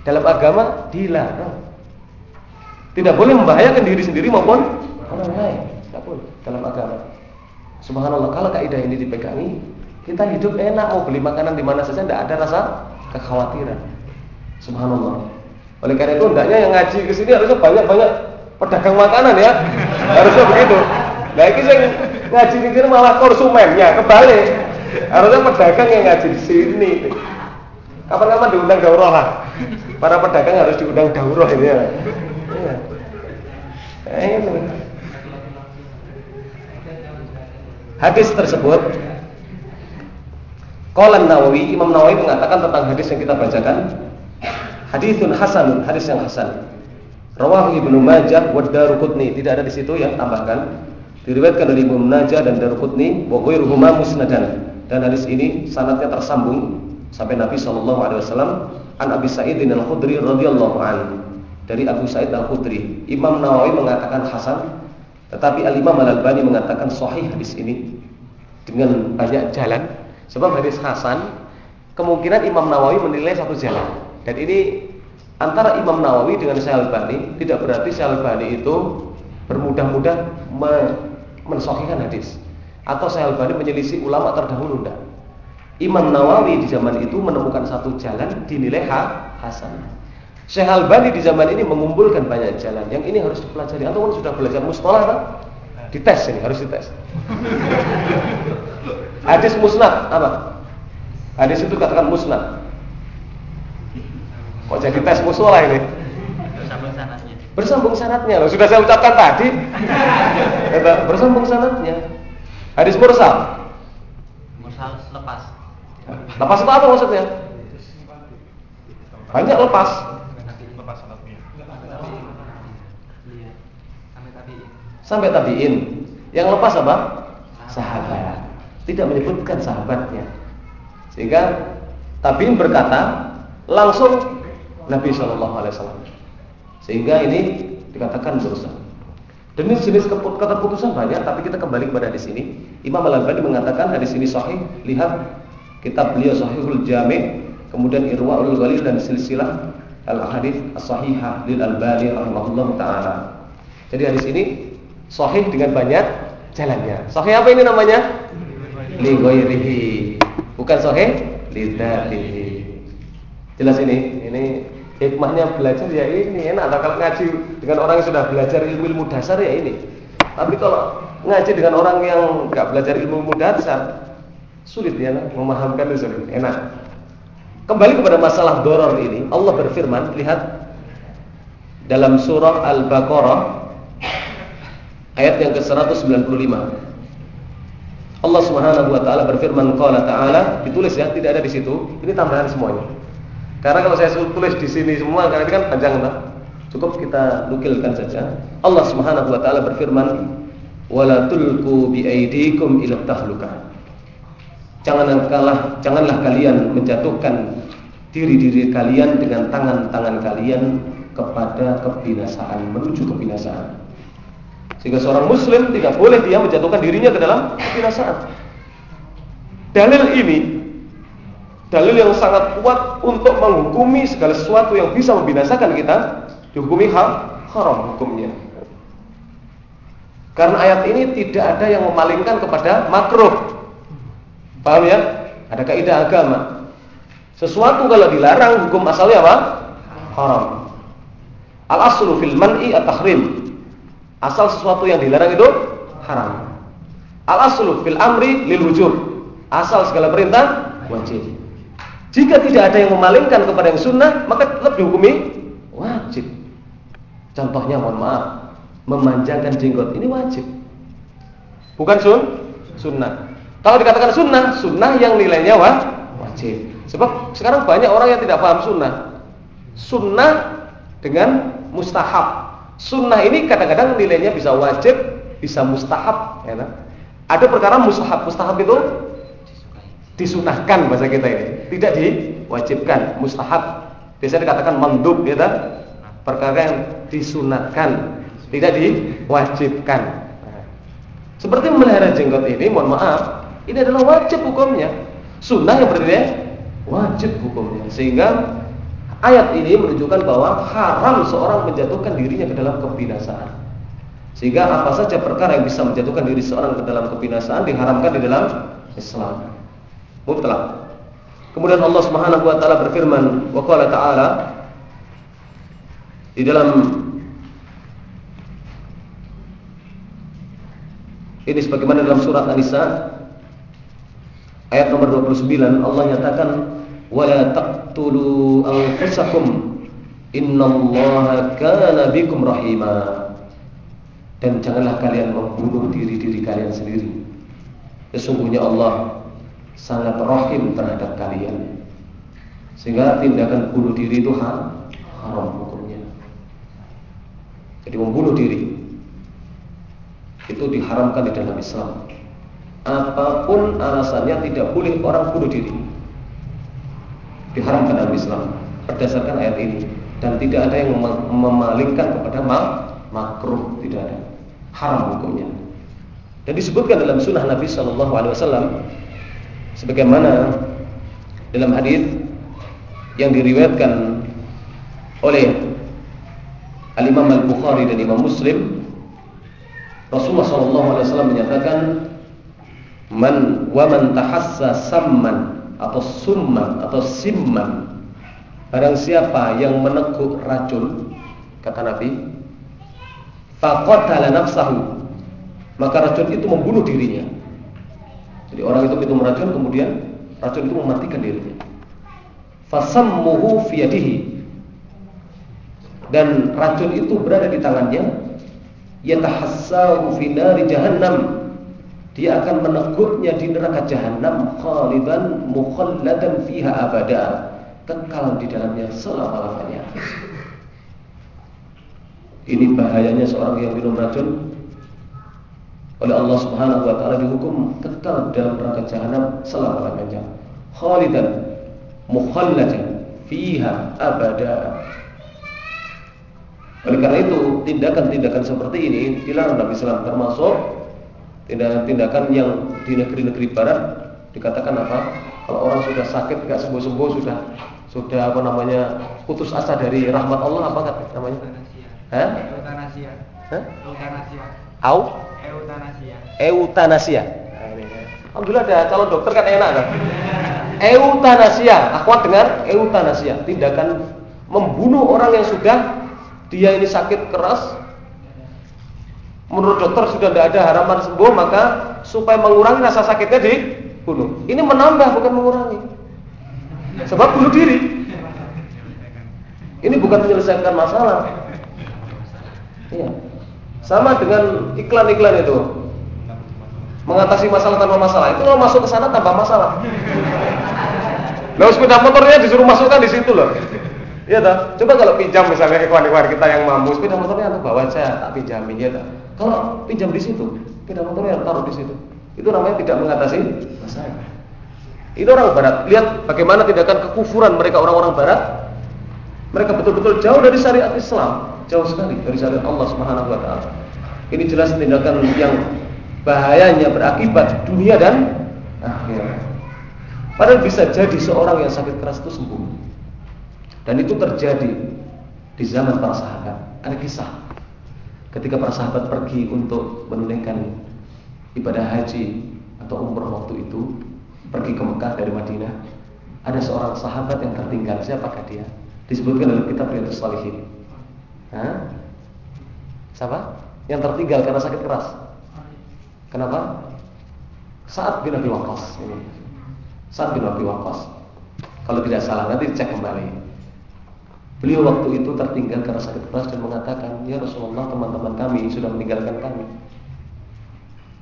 Dalam agama dilarang. Tidak boleh membahayakan diri sendiri maupun orang lain. Tidak boleh dalam agama. Subhanallah, kalau kaidah ini dipegangi, kita hidup enak mau beli makanan di mana saja tidak ada rasa kekhawatiran. Subhanallah. Oleh karena itu hendaknya yang ngaji ke sini harusnya banyak-banyak pedagang makanan ya. Harusnya begitu. Nah, ini yang ngaji di sini malah konsumennya kebalik. Harusnya pedagang yang ngaji di sini. Kapan-kapan diundang daurah lah. Para pedagang harus diundang daurah ini ya. Iya. Nah, ini. Hadis tersebut Qala Nawawi, Imam Nawawi mengatakan tentang hadis yang kita bacakan Hadisun hasanun, hadis yang hasan. Rawahu Ibnu Majah wa Daruqutni, tidak ada di situ ya, tambahkan. Diriwayatkan dari Ibnu Najah dan Daruqutni wa ghairuhuma musnadan. Dan hadis ini sanadnya tersambung sampai Nabi sallallahu alaihi wasallam an Abi Sa'id al-Khudri radhiyallahu anhu. Dari Abu Sa'id al-Khudri. Imam Nawawi mengatakan hasan, tetapi Al-Imam Al-Albani mengatakan sahih hadis ini dengan banyak jalan. Sebab hadis hasan kemungkinan Imam Nawawi menilai satu jalan. Dan ini antara Imam Nawawi dengan Syekh Al-Albani tidak berarti Syekh Al-Albani itu bermudah-mudah mensahihkan hadis atau Syekh Albani menyelisih ulama terdahulu enggak. Imam Nawawi di zaman itu menemukan satu jalan dinilai ha, hasan. Syekh Albani di zaman ini mengumpulkan banyak jalan. Yang ini harus dipelajari. Atau sudah belajar mustalah kan? Dites ini, harus dites. Hadis musnad apa? Hadis itu katakan musnad. Kok jadi tes mustalah ini? Bersambung syaratnya. Bersambung syaratnya. Loh, sudah saya ucapkan tadi. bersambung syaratnya. Hadis mursal. Mursal lepas. Lepas itu apa maksudnya? Banyak lepas. Sampai tabiin. Yang lepas apa? Sahabat. Tidak menyebutkan sahabatnya. Sehingga tabiin berkata langsung Nabi Shallallahu Alaihi Wasallam. Sehingga ini dikatakan dosa. Ini jenis keputusan banyak, tapi kita kembali kepada di sini. Imam Al-Albani mengatakan hadis ini sahih. Lihat kitab beliau Sahihul Jami' kemudian Irwaul Ghalil dan silsilah Al-Hadits As-Sahihah lil Albani rahimahullah taala. Jadi hadis ini sahih dengan banyak jalannya. Sahih apa ini namanya? Li ghairihi. Bukan sahih li dzatihi. Jelas ini? Ini hikmahnya belajar ya ini enak kalau ngaji dengan orang yang sudah belajar ilmu-ilmu dasar ya ini. Tapi kalau ngaji dengan orang yang nggak belajar ilmu dasar sulit ya memahamkan itu. Enak. Kembali kepada masalah doror ini, Allah berfirman, lihat dalam surah Al-Baqarah ayat yang ke-195. Allah Subhanahu wa taala berfirman qala ta'ala, ditulis ya, tidak ada di situ. Ini tambahan semuanya. Karena kalau saya tulis di sini semua karena ini kan panjang tak? Cukup kita nukilkan saja. Allah Subhanahu wa taala berfirman, "Wala tulqu bi aydikum ila tahlukah." Janganlah kalah, janganlah kalian menjatuhkan diri-diri kalian dengan tangan-tangan kalian kepada kebinasaan, menuju kebinasaan. Sehingga seorang muslim tidak boleh dia menjatuhkan dirinya ke dalam kebinasaan. Dalil ini dalil yang sangat kuat untuk menghukumi segala sesuatu yang bisa membinasakan kita dihukumi haram hukumnya. Karena ayat ini tidak ada yang memalingkan kepada makruh. Paham ya? Ada kaidah agama. Sesuatu kalau dilarang hukum asalnya apa? Haram. Al aslu fil man'i at-tahrim. Asal sesuatu yang dilarang itu haram. Al aslu fil amri lil wujub. Asal segala perintah wajib. Jika tidak ada yang memalingkan kepada yang sunnah, maka tetap dihukumi wajib. Contohnya mohon maaf, memanjangkan jenggot ini wajib. Bukan sun, sunnah. Kalau dikatakan sunnah, sunnah yang nilainya wajib. Sebab sekarang banyak orang yang tidak paham sunnah. Sunnah dengan mustahab. Sunnah ini kadang-kadang nilainya bisa wajib, bisa mustahab. Ya, nah? Ada perkara mustahab. Mustahab itu disunahkan bahasa kita ini, tidak diwajibkan. Mustahab biasanya dikatakan mandub, ya, nah? perkara yang disunahkan, tidak diwajibkan. Seperti memelihara jenggot ini, mohon maaf, ini adalah wajib hukumnya. Sunnah yang berbeda wajib hukumnya. Sehingga ayat ini menunjukkan bahwa haram seorang menjatuhkan dirinya ke dalam kebinasaan. Sehingga apa saja perkara yang bisa menjatuhkan diri seorang ke dalam kebinasaan diharamkan di dalam Islam. Mutlak. Kemudian Allah Subhanahu wa taala berfirman, wa qala ta'ala di dalam ini sebagaimana dalam surat An-Nisa Ayat nomor 29 Allah nyatakan wala taqtulu anfusakum innallaha kana bikum rahima. Dan janganlah kalian membunuh diri-diri kalian sendiri. Sesungguhnya Allah sangat rahim terhadap kalian. Sehingga tindakan bunuh diri itu haram hukumnya. Jadi membunuh diri itu diharamkan di dalam Islam apa pun alasannya tidak boleh orang bunuh diri. Diharamkan dalam Islam berdasarkan ayat ini dan tidak ada yang memalingkan kepada mak makruh tidak ada haram hukumnya. Dan disebutkan dalam sunnah Nabi Shallallahu Alaihi Wasallam sebagaimana dalam hadis yang diriwayatkan oleh Al Imam Al Bukhari dan Imam Muslim Rasulullah Shallallahu Alaihi Wasallam menyatakan man wa man tahassa samman atau summan atau simman Barang siapa yang meneguk racun, kata Nabi, faqatala nafsahu, maka racun itu membunuh dirinya. Jadi orang itu minum racun kemudian racun itu mematikan dirinya. Fasammuhu fiyadihi. Dan racun itu berada di tangannya. Yatahassahu fi nari jahannam. Dia akan meneguknya di neraka jahanam khalidan mukhalladan fiha abada. Kekal di dalamnya selama-lamanya. Ini bahayanya seorang yang minum racun oleh Allah Subhanahu wa taala dihukum kekal dalam neraka jahanam selama-lamanya. Khalidan mukhalladan fiha abada. Oleh karena itu, tindakan-tindakan seperti ini dilarang dalam Islam termasuk tindakan-tindakan yang di negeri-negeri barat dikatakan apa? Kalau orang sudah sakit nggak sembuh-sembuh sudah sudah apa namanya putus asa dari rahmat Allah apa kata namanya? Hah? Eutanasia. Hah? Eutanasia. Au? Eutanasia. Eutanasia. Nah. Alhamdulillah ada calon dokter kan enak kan? Eutanasia, akhwat dengar eutanasia, tindakan membunuh orang yang sudah dia ini sakit keras. Menurut dokter sudah tidak ada harapan sembuh, maka supaya mengurangi rasa sakitnya dibunuh. Ini menambah bukan mengurangi. Sebab bunuh diri. Ini bukan menyelesaikan masalah. Iya. Sama dengan iklan-iklan itu. Mengatasi masalah tanpa masalah. Itu kalau masuk ke sana tambah masalah. Lalu sepeda motornya disuruh masukkan di situ loh. Iya tak? Coba kalau pinjam misalnya ikhwan-ikhwan kita yang mampu, sepeda motornya untuk bawa saya tak pinjamin ya tak? Kalau pinjam di situ, sepeda motornya taruh di situ. Itu namanya tidak mengatasi masalah. Itu orang barat. Lihat bagaimana tindakan kekufuran mereka orang-orang barat. Mereka betul-betul jauh dari syariat Islam, jauh sekali dari syariat Allah Subhanahu wa taala. Ini jelas tindakan yang bahayanya berakibat dunia dan akhirat. Padahal bisa jadi seorang yang sakit keras itu sembuh. Dan itu terjadi di zaman para sahabat. Ada kisah ketika para sahabat pergi untuk menunaikan ibadah haji atau umroh waktu itu, pergi ke Mekah dari Madinah. Ada seorang sahabat yang tertinggal. Siapakah dia? Disebutkan dalam kitab Riyadhus Shalihin. Hah? Siapa? Yang tertinggal karena sakit keras. Kenapa? Saat bin Abi Waqqas ini. Saat bin Abi Waqqas. Kalau tidak salah nanti cek kembali. Beliau waktu itu tertinggal karena sakit keras dan mengatakan, "Ya Rasulullah, teman-teman kami sudah meninggalkan kami.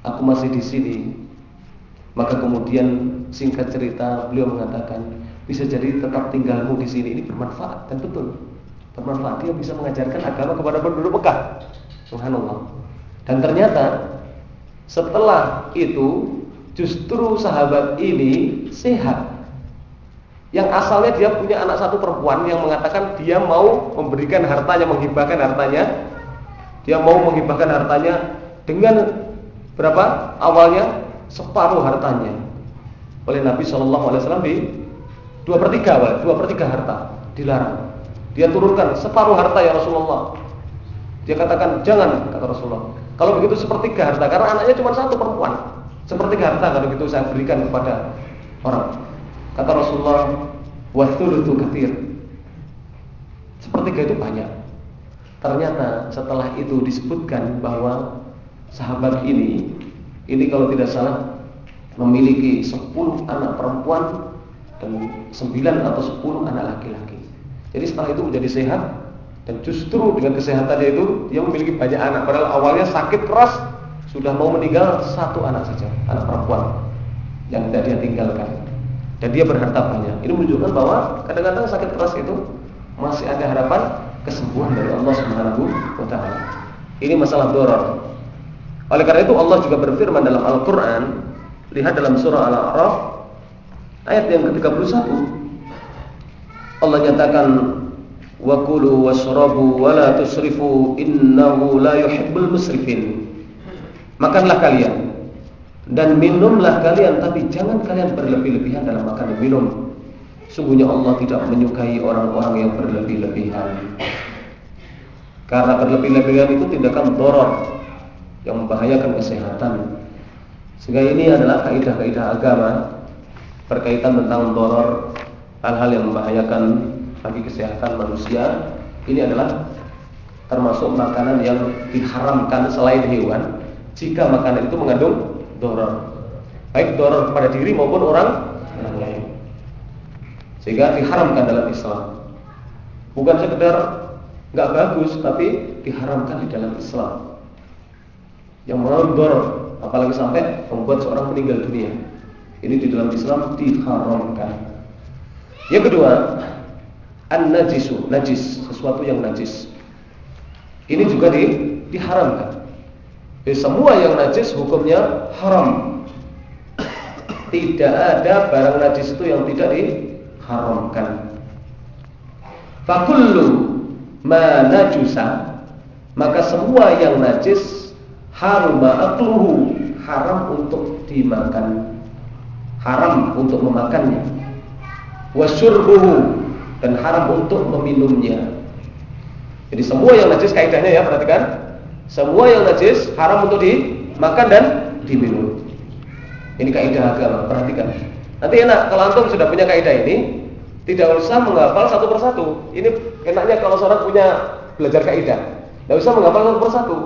Aku masih di sini." Maka kemudian singkat cerita beliau mengatakan, "Bisa jadi tetap tinggalmu di sini ini bermanfaat dan betul. Bermanfaat dia bisa mengajarkan agama kepada penduduk Mekah." Subhanallah. Dan ternyata setelah itu justru sahabat ini sehat yang asalnya dia punya anak satu perempuan yang mengatakan dia mau memberikan hartanya, menghibahkan hartanya. Dia mau menghibahkan hartanya dengan berapa? Awalnya separuh hartanya oleh Nabi Shallallahu Alaihi Wasallam dua per tiga, dua per tiga harta dilarang. Dia turunkan separuh harta ya Rasulullah. Dia katakan jangan kata Rasulullah. Kalau begitu sepertiga harta karena anaknya cuma satu perempuan. Sepertiga harta kalau begitu saya berikan kepada orang. Kata Rasulullah, "Wathulutsu katsir." Sepertiga itu banyak. Ternyata setelah itu disebutkan bahwa sahabat ini ini kalau tidak salah memiliki 10 anak perempuan dan 9 atau 10 anak laki-laki. Jadi setelah itu menjadi sehat dan justru dengan kesehatannya itu dia memiliki banyak anak. Padahal awalnya sakit keras sudah mau meninggal satu anak saja, anak perempuan yang tidak dia tinggalkan dan dia berharta banyak. Ini menunjukkan bahwa kadang-kadang sakit keras itu masih ada harapan kesembuhan dari Allah Subhanahu wa taala. Ini masalah doror. Oleh karena itu Allah juga berfirman dalam Al-Qur'an, lihat dalam surah Al-A'raf ayat yang ke-31. Allah nyatakan wa kulu washrabu wa la tusrifu innahu la yuhibbul musrifin. Makanlah kalian dan minumlah kalian tapi jangan kalian berlebih-lebihan dalam makan dan minum. Sungguhnya Allah tidak menyukai orang-orang yang berlebih-lebihan. Karena berlebih-lebihan itu tindakan doror yang membahayakan kesehatan. Sehingga ini adalah kaidah-kaidah agama berkaitan tentang doror hal-hal yang membahayakan bagi kesehatan manusia ini adalah termasuk makanan yang diharamkan selain hewan jika makanan itu mengandung doror. Baik doror pada diri maupun orang lain. Sehingga diharamkan dalam Islam. Bukan sekedar nggak bagus tapi diharamkan di dalam Islam. Yang mengandung doror apalagi sampai membuat seorang meninggal dunia. Ini di dalam Islam diharamkan. Yang kedua an-najisu najis sesuatu yang najis. Ini juga di, diharamkan. Jadi semua yang najis hukumnya haram. Tidak ada barang najis itu yang tidak diharamkan. Fakullu ma najusa maka semua yang najis haram akluhu haram untuk dimakan haram untuk memakannya wasyurbuhu dan haram untuk meminumnya jadi semua yang najis kaidahnya ya perhatikan. Semua yang najis haram untuk dimakan dan diminum. Ini kaidah agama, perhatikan. Nanti enak kalau antum sudah punya kaidah ini, tidak usah menghafal satu persatu. Ini enaknya kalau seorang punya belajar kaidah, tidak usah menghafal satu persatu.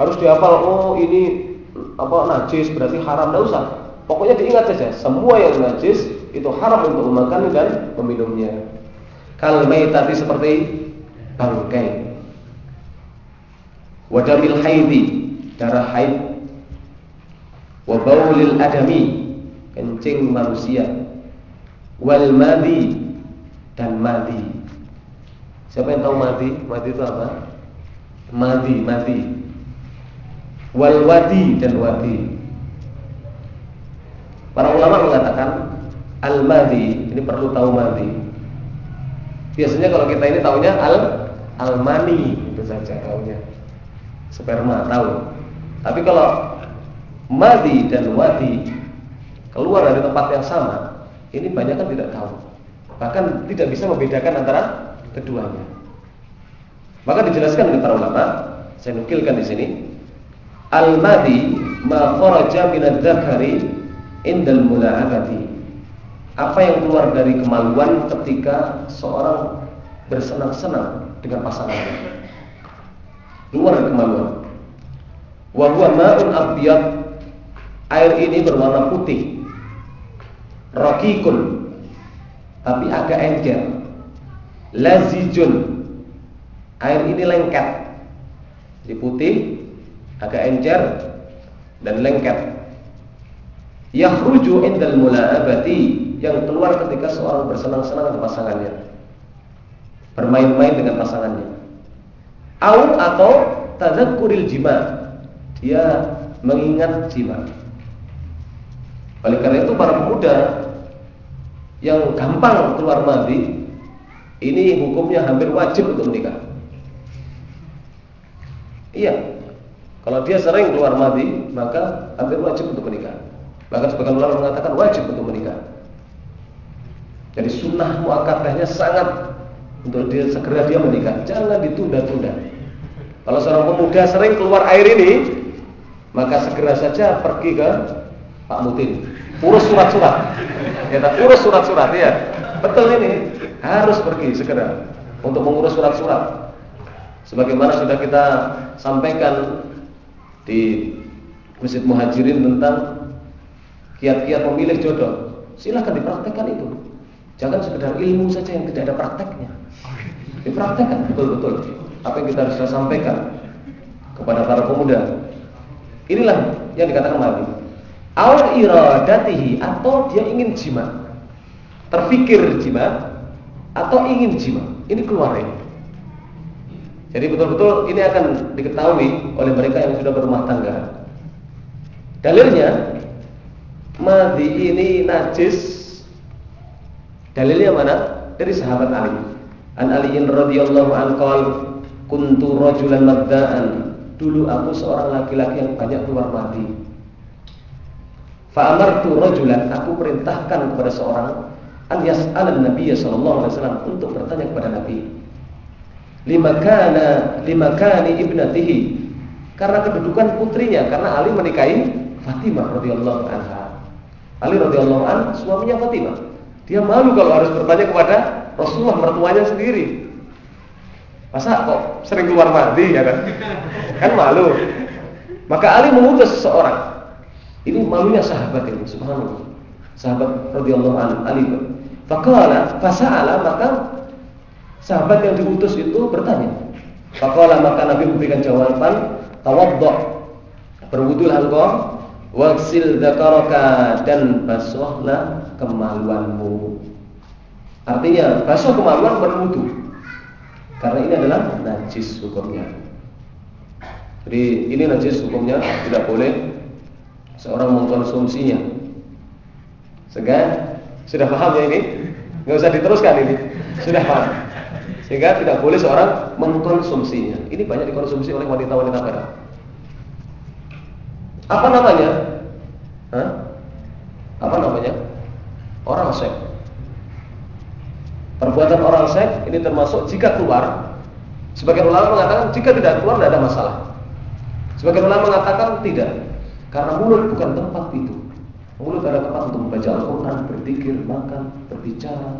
Harus dihafal, oh ini apa najis berarti haram, tidak usah. Pokoknya diingat saja, semua yang najis itu haram untuk memakan dan meminumnya. Kalmai tadi seperti bangkai wadamil haidi darah haid. Wa baulil adami kencing manusia. Wal madi dan madi. Siapa yang tahu madi? Madi itu apa? Madi madi. Wal wadi dan wadi. Para ulama mengatakan al madi ini perlu tahu madi. Biasanya kalau kita ini tahunya al almani itu saja tahunya sperma tahu. Tapi kalau madi dan wadi keluar dari tempat yang sama ini banyak kan tidak tahu. Bahkan tidak bisa membedakan antara keduanya. Maka dijelaskan oleh para ulama saya nukilkan di sini al-madi ma kharaja min dzakari indal mula'abati apa yang keluar dari kemaluan ketika seorang bersenang-senang dengan pasangannya. Dari kemaluan. Wa huwa ma'un abyad. Air ini berwarna putih. Rakikun. Tapi agak encer. Lazijun. Air ini lengket. Jadi putih, agak encer dan lengket. Yahruju indal mula'abati yang keluar ketika seorang bersenang-senang dengan pasangannya bermain-main dengan pasangannya. Au atau tadzakuril jima. Dia mengingat jima. Oleh karena itu para pemuda yang gampang keluar mandi ini hukumnya hampir wajib untuk menikah. Iya. Kalau dia sering keluar mandi, maka hampir wajib untuk menikah. Bahkan sebagian ulama mengatakan wajib untuk menikah. Jadi sunnah muakadahnya sangat untuk dia segera dia menikah. Jangan ditunda-tunda. Kalau seorang pemuda sering keluar air ini, maka segera saja pergi ke Pak Mutin. Urus surat-surat. Ya, urus surat-surat ya. Betul ini. Harus pergi segera untuk mengurus surat-surat. Sebagaimana sudah kita sampaikan di Masjid Muhajirin tentang kiat-kiat memilih jodoh. Silahkan dipraktekkan itu. Jangan sekedar ilmu saja yang tidak ada prakteknya. Dipraktekkan betul-betul apa yang kita harus sampaikan kepada para pemuda. Inilah yang dikatakan mati. Al iradatihi atau dia ingin jima. Terfikir jima atau ingin jima. Ini keluar ini. Jadi betul-betul ini akan diketahui oleh mereka yang sudah berumah tangga. Dalilnya madi ini najis. Dalilnya mana? Dari sahabat Ali. An Aliin radhiyallahu an qol kuntu rajulan madda'an. Dulu aku seorang laki-laki yang banyak keluar mati. Fa amartu rajulan, aku perintahkan kepada seorang an yas'alan Nabi sallallahu alaihi wasallam untuk bertanya kepada Nabi. Lima kana lima kani ibnatihi. Karena kedudukan putrinya, karena Ali menikahi Fatimah radhiyallahu anha. Ali radhiyallahu an suaminya Fatimah. Dia malu kalau harus bertanya kepada Rasulullah mertuanya sendiri. Masa kok sering keluar mandi ya kan? Kan malu. Maka Ali mengutus seseorang. Ini malunya sahabat ini, subhanallah. Sahabat radhiyallahu anhu Ali. Faqala fasa'ala maka sahabat yang diutus itu bertanya. Faqala maka Nabi memberikan jawaban, tawaddo. Berwudulah engkau, waksil dzakaraka dan basuhlah kemaluanmu. Artinya basuh kemaluan berwudu. Karena ini adalah najis hukumnya. Jadi ini najis hukumnya tidak boleh seorang mengkonsumsinya. Sehingga sudah paham ya ini? Nggak usah diteruskan ini. Sudah paham. Sehingga tidak boleh seorang mengkonsumsinya. Ini banyak dikonsumsi oleh wanita-wanita barat. Apa namanya? Hah? Apa namanya? Orang seks. Perbuatan orang seks ini termasuk jika keluar. Sebagian ulama mengatakan jika tidak keluar tidak ada masalah. Sebagian ulama mengatakan tidak, karena mulut bukan tempat itu. Mulut adalah tempat untuk membaca Al-Quran, berzikir, makan, berbicara.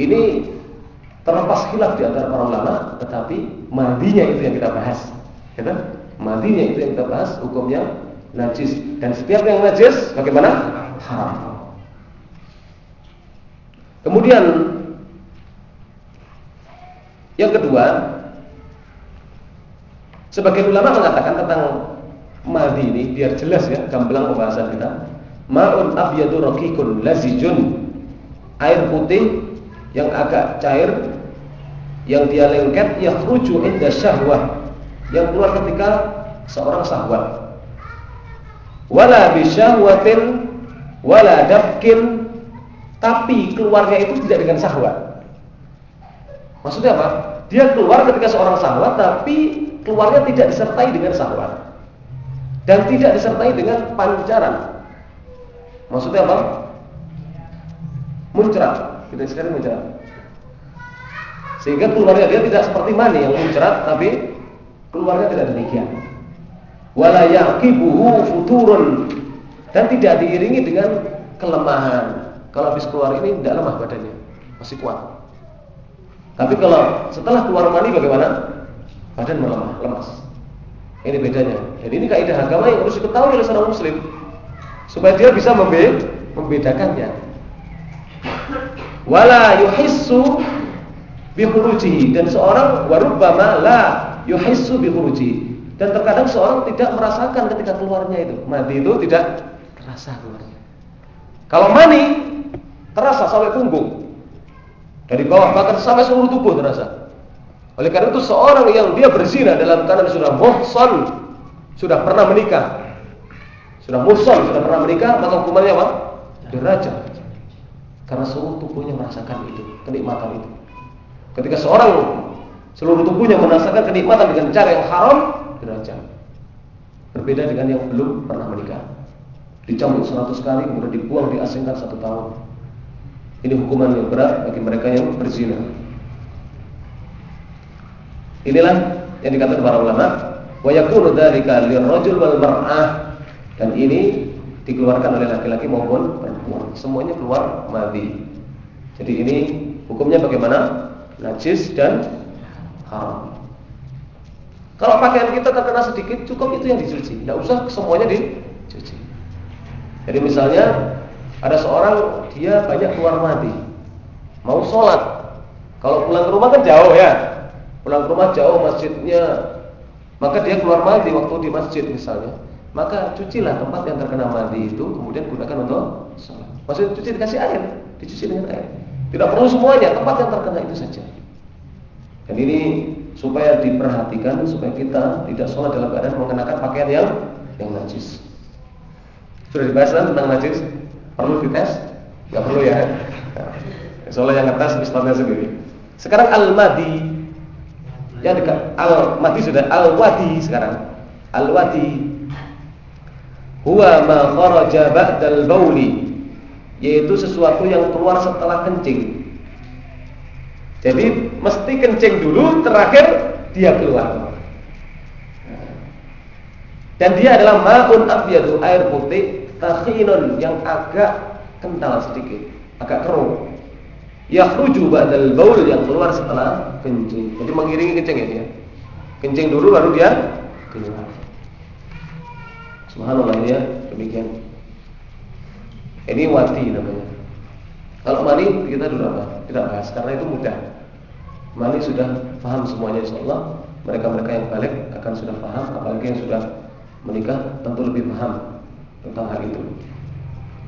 Ini terlepas khilaf di antara para ulama, tetapi mandinya itu yang kita bahas. Ya kan? Mandinya itu yang kita bahas, hukumnya najis. Dan setiap yang najis, bagaimana? Haram. Kemudian yang kedua, sebagian ulama mengatakan tentang madi ini biar jelas ya gamblang pembahasan kita. Ma'un abyadu raqiqun lazijun. Air putih yang agak cair yang dia lengket yakhruju inda syahwah yang keluar ketika seorang syahwat. Wala bisyahwatin wala dafkin tapi keluarnya itu tidak dengan syahwat. Maksudnya apa? Dia keluar ketika seorang syahwat tapi keluarnya tidak disertai dengan syahwat. Dan tidak disertai dengan pancaran. Maksudnya apa? Muncrat. Kita sekali muncrat. Sehingga keluarnya dia tidak seperti mani yang muncrat tapi keluarnya tidak demikian. Wala yaqibuhu futurun dan tidak diiringi dengan kelemahan kalau habis keluar ini tidak lemah badannya, masih kuat. Tapi kalau setelah keluar mani bagaimana? Badan melemah, lemas. Ini bedanya. Jadi ini kaidah agama yang harus diketahui oleh seorang muslim supaya dia bisa membedakannya. Wala yuhissu bihurujihi dan seorang warubbama la yuhissu bihurujihi dan terkadang seorang tidak merasakan ketika keluarnya itu. Mati itu tidak terasa keluarnya. Kalau mani terasa sampai punggung. Dari bawah bahkan sampai seluruh tubuh terasa. Oleh karena itu seorang yang dia berzina dalam keadaan sudah muhsan, sudah pernah menikah, sudah muhsan, sudah pernah menikah, maka hukumannya apa? Derajat. Karena seluruh tubuhnya merasakan itu, kenikmatan itu. Ketika seorang seluruh tubuhnya merasakan kenikmatan dengan cara yang haram, derajat. Berbeda dengan yang belum pernah menikah. Dicambuk 100 kali kemudian dibuang diasingkan satu tahun. Ini hukuman yang berat bagi mereka yang berzina. Inilah yang dikatakan para ulama, wa yakunu dzalika lirrajul wal mar'ah dan ini dikeluarkan oleh laki-laki maupun perempuan. Semuanya keluar madi. Jadi ini hukumnya bagaimana? Najis dan haram. Kalau pakaian kita terkena sedikit, cukup itu yang dicuci. Tidak usah semuanya dicuci. Jadi misalnya ada seorang dia banyak keluar mati, mau sholat. Kalau pulang ke rumah kan jauh ya, pulang ke rumah jauh masjidnya, maka dia keluar mandi waktu di masjid misalnya. Maka cucilah tempat yang terkena mandi itu, kemudian gunakan untuk sholat. Maksudnya cuci dikasih air, dicuci dengan air. Tidak perlu semuanya, tempat yang terkena itu saja. Dan ini supaya diperhatikan supaya kita tidak sholat dalam keadaan mengenakan pakaian yang yang najis. Sudah dibahas tentang najis? Perlu dites? Gak perlu ya. Soalnya yang ngetes Islamnya sendiri. Sekarang al-madi. Ya dekat al-madi sudah al-wadi sekarang. Al-wadi huwa ma kharaja ba'dal bauli yaitu sesuatu yang keluar setelah kencing. Jadi mesti kencing dulu terakhir dia keluar. Dan dia adalah ma'un abyadu air putih takhinun yang agak kental sedikit, agak keruh. yakhruju ba'dal baul yang keluar setelah kencing. Jadi mengiringi kencing ya dia. Kencing dulu baru dia keluar. Subhanallah ya, demikian. Ini wati namanya. Kalau mani kita dulu apa? Tidak bahas karena itu mudah. Mani sudah paham semuanya insya Allah. Mereka-mereka yang balik akan sudah paham, apalagi yang sudah menikah tentu lebih paham tentang hal itu.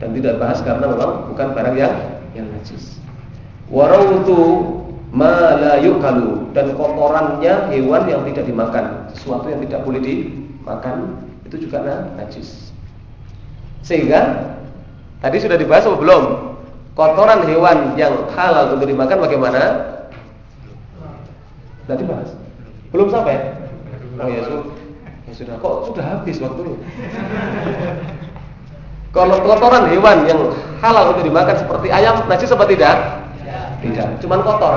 Dan tidak bahas karena memang bukan barang yang yang najis. Warautu ma la yukalu dan kotorannya hewan yang tidak dimakan, sesuatu yang tidak boleh dimakan itu juga najis. Sehingga tadi sudah dibahas atau belum? Kotoran hewan yang halal untuk dimakan bagaimana? Sudah dibahas. Belum sampai? Oh ya, sudah. Ya sudah. Kok sudah habis waktunya? Kalau kotoran hewan yang halal untuk dimakan seperti ayam, najis apa tidak? Tidak, cuman kotor.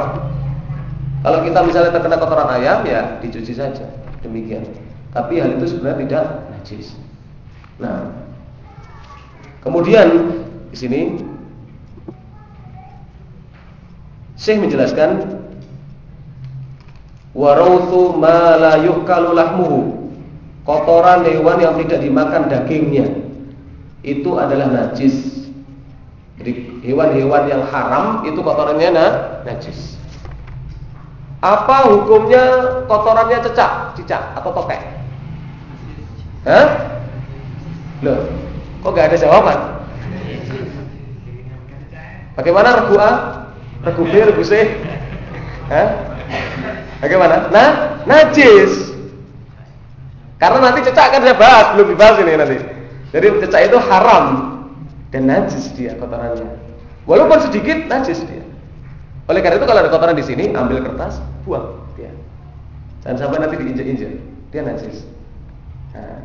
Kalau kita misalnya terkena kotoran ayam, ya dicuci saja. Demikian. Tapi hal itu sebenarnya tidak najis. Nah, kemudian di sini Syekh menjelaskan warawthu ma la yukalu lahmuhu. Kotoran hewan yang tidak dimakan dagingnya itu adalah najis. Jadi hewan-hewan yang haram itu kotorannya nah, najis. Apa hukumnya kotorannya cecak, cicak atau tokek? Hah? Loh, kok gak ada jawaban? Bagaimana regu A? Regu B, regu C? Hah? Bagaimana? Nah, najis. Karena nanti cecak akan saya bahas, belum dibahas ini nanti. Jadi cecak itu haram dan najis dia kotorannya. Walaupun sedikit najis dia. Oleh karena itu kalau ada kotoran di sini, ambil kertas, buang dia. Jangan sampai nanti diinjak-injak, dia najis. Nah,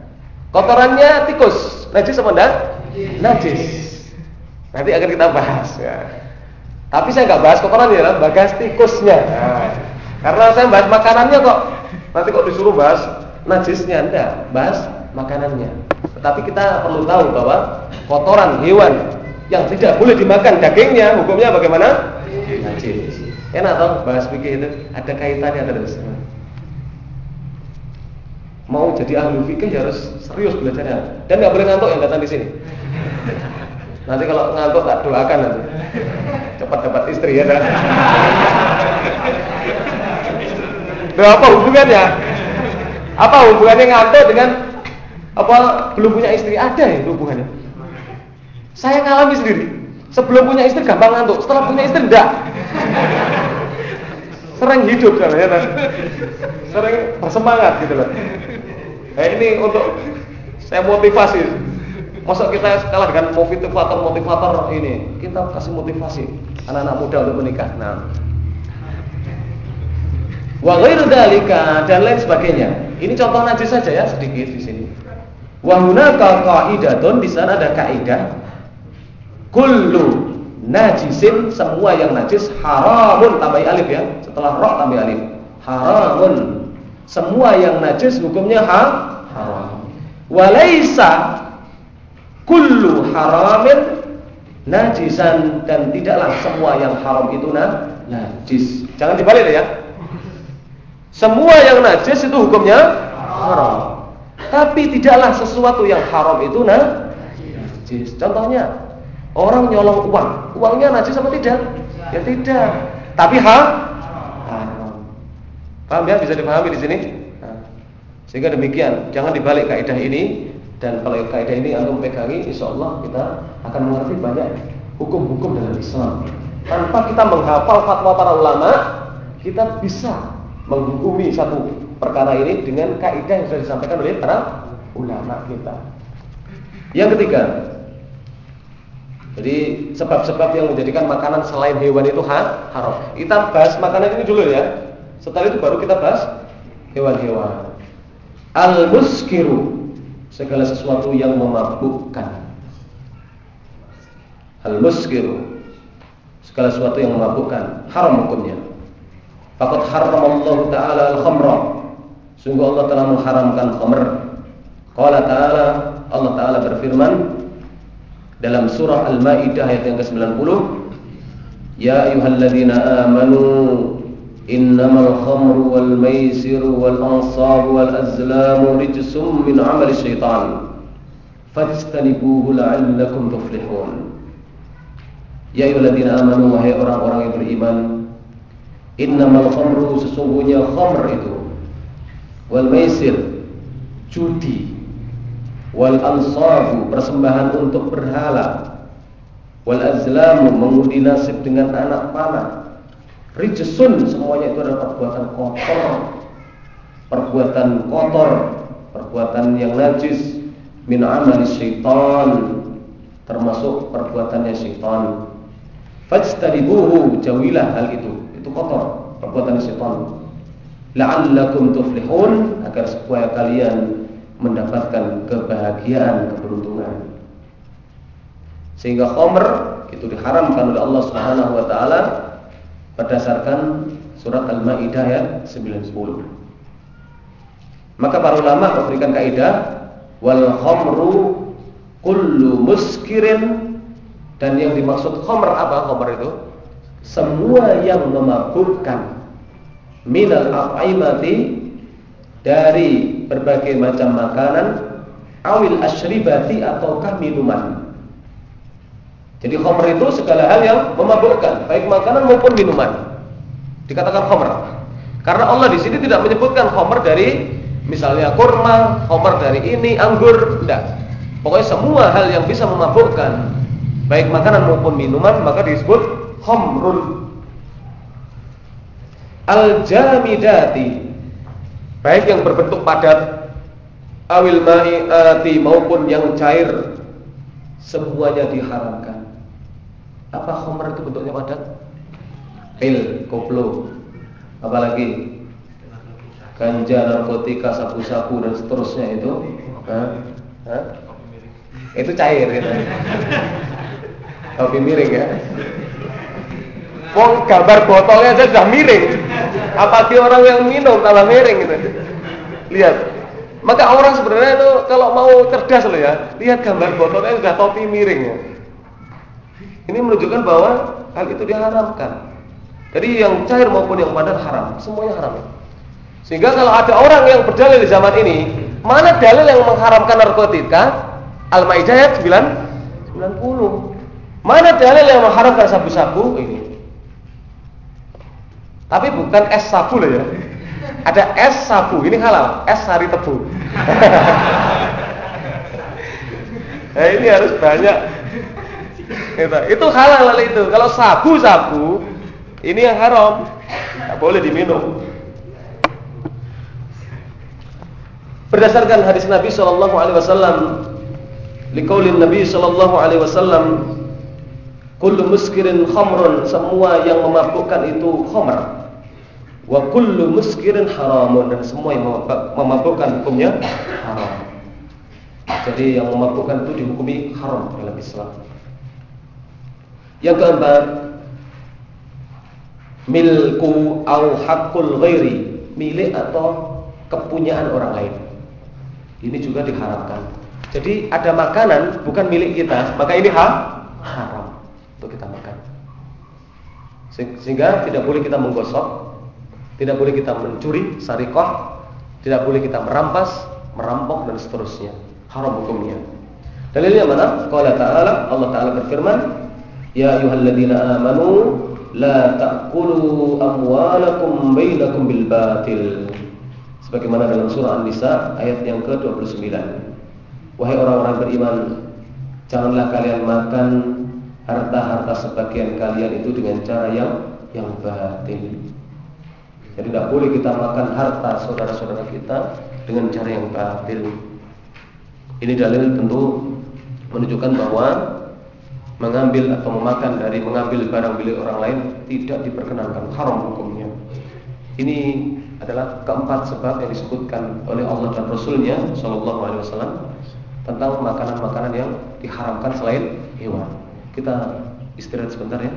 kotorannya tikus, najis apa enggak? Najis. Nanti akan kita bahas. Ya. Tapi saya nggak bahas kotorannya, ya, bahas tikusnya. Nah, karena saya bahas makanannya kok. Nanti kok disuruh bahas najisnya, enggak, bahas makanannya. Tetapi kita perlu tahu bahwa kotoran hewan yang tidak boleh dimakan dagingnya hukumnya bagaimana? Najis. Enak toh bahas fikih itu ada kaitannya terus. Mau jadi ahli fikih ya harus serius belajarnya dan nggak boleh ngantuk yang datang di sini. Nanti kalau ngantuk tak doakan nanti. Cepat dapat istri ya. Kan? apa hubungannya? Apa hubungannya ngantuk dengan apa belum punya istri? Ada ya hubungannya. Saya ngalami sendiri. Sebelum punya istri gampang ngantuk, setelah punya istri enggak. Sering hidup kan? sering bersemangat gitu loh. Nah, ini untuk saya motivasi. Masa kita kalah dengan motivator-motivator ini? Kita kasih motivasi anak-anak muda untuk menikah. Nah, wa ghairu dan lain sebagainya. Ini contoh najis saja ya sedikit di sini. Wa hunaka qaidatun di sana ada kaidah kullu najisin semua yang najis haramun tambah alif ya. Setelah ra tambah alif. Haramun. Semua yang najis hukumnya ha haram. Walaisa kullu haramin najisan dan tidaklah semua yang haram itu nah, najis. Jangan dibalik ya. Semua yang najis itu hukumnya haram. Tapi tidaklah sesuatu yang haram itu nah, najis. Contohnya, orang nyolong uang. Uangnya najis apa tidak? Ya tidak. Tapi ha? haram. Paham ya? Bisa dipahami di sini? Sehingga demikian, jangan dibalik kaidah ini dan kalau kaidah ini antum pegangi, insya Allah kita akan mengerti banyak hukum-hukum dalam Islam. Tanpa kita menghafal fatwa para ulama, kita bisa menghukumi satu perkara ini dengan kaidah yang sudah disampaikan oleh para ulama kita. Yang ketiga, jadi sebab-sebab yang menjadikan makanan selain hewan itu ha, haram. Kita bahas makanan ini dulu ya. Setelah itu baru kita bahas hewan-hewan. Al-muskiru segala sesuatu yang memabukkan. Al-muskiru segala sesuatu yang memabukkan haram hukumnya. Faqad harramallahu taala al-khamra. Sungguh Allah telah mengharamkan khamr. Qala ta'ala Allah taala berfirman dalam surah Al-Maidah ayat yang ke-90 Ya ayyuhalladzina amanu innamal khamru wal maisiru wal ansabu wal azlamu rijsum min amali syaitan fajtanibuhu la'allakum tuflihun Ya ayyuhalladzina amanu wahai orang-orang yang beriman innamal khamru sesungguhnya khamr itu wal maisir judi. Wal ansabu persembahan untuk berhala. Wal azlamu mengundi nasib dengan anak panah. Rijsun semuanya itu adalah perbuatan kotor. Perbuatan kotor perbuatan yang najis. Min amali syaitan termasuk perbuatannya syaitan. Fajtanibuhu jauhilah hal itu. Itu kotor, perbuatan syaitan. La'allakum tuflihun agar supaya kalian mendapatkan kebahagiaan, keberuntungan. Sehingga khomer itu diharamkan oleh Allah Subhanahu wa taala berdasarkan surat Al-Maidah ayat 90. Maka para ulama memberikan kaidah wal khamru kullu muskirin dan yang dimaksud khomer apa khomer itu? Semua yang memabukkan minal af'imati dari berbagai macam makanan awil asyribati ataukah minuman. Jadi khomer itu segala hal yang memabukkan, baik makanan maupun minuman. Dikatakan khomer. Karena Allah di sini tidak menyebutkan khomer dari misalnya kurma, khomer dari ini, anggur, tidak. Pokoknya semua hal yang bisa memabukkan baik makanan maupun minuman maka disebut khamrun al-jamidati. Baik yang berbentuk padat awil ma'iati maupun yang cair semuanya diharamkan. Apa khamr itu bentuknya padat? Pil koplo. Apalagi? Ganja narkotika sabu-sabu dan seterusnya itu. Hah? Hah? itu cair gitu Kopi miring ya. Wong gambar botolnya aja sudah miring. Apalagi orang yang minum tambah miring gitu. Lihat. Maka orang sebenarnya itu kalau mau cerdas loh ya, lihat gambar botolnya sudah topi miring ya. Ini menunjukkan bahwa hal itu diharamkan. Jadi yang cair maupun yang padat haram, semuanya haram. Sehingga kalau ada orang yang berdalil di zaman ini, mana dalil yang mengharamkan narkotika? Al-Maidah ayat 9 90. Mana dalil yang mengharamkan sabu-sabu ini? Tapi bukan es sabu loh ya. Ada es sabu, ini halal, es sari tebu. nah, ini harus banyak. Gitu. Itu halal itu. Kalau sabu-sabu ini yang haram, tidak boleh diminum. Berdasarkan hadis Nabi Shallallahu Alaihi Wasallam, likaulin Nabi Shallallahu Alaihi Wasallam, Kullu muskirin khamrun Semua yang memabukkan itu khamr Wa kullu muskirin haramun. Dan semua yang memabukkan hukumnya haram. Jadi yang memabukkan itu dihukumi haram dalam Islam. Yang keempat Milku au hakul ghairi. Milik atau kepunyaan orang lain. Ini juga diharamkan. Jadi ada makanan bukan milik kita Maka ini ha? haram untuk kita makan. Sehingga tidak boleh kita menggosok, tidak boleh kita mencuri, sarikoh, tidak boleh kita merampas, merampok dan seterusnya. Haram hukumnya. Dalilnya mana? Qala ta'ala, Allah Ta'ala berfirman, Ya ayuhalladzina amanu la ta'kulu amwalakum bainakum bil batil. Sebagaimana dalam surah An-Nisa ayat yang ke-29. Wahai orang-orang beriman, janganlah kalian makan harta-harta sebagian kalian itu dengan cara yang yang batil. Jadi tidak boleh kita makan harta saudara-saudara kita dengan cara yang batil. Ini dalil tentu menunjukkan bahwa mengambil atau memakan dari mengambil barang milik orang lain tidak diperkenankan, haram hukumnya. Ini adalah keempat sebab yang disebutkan oleh Allah dan Rasulnya Shallallahu Alaihi Wasallam tentang makanan-makanan yang diharamkan selain hewan. Kita istirahat sebentar ya.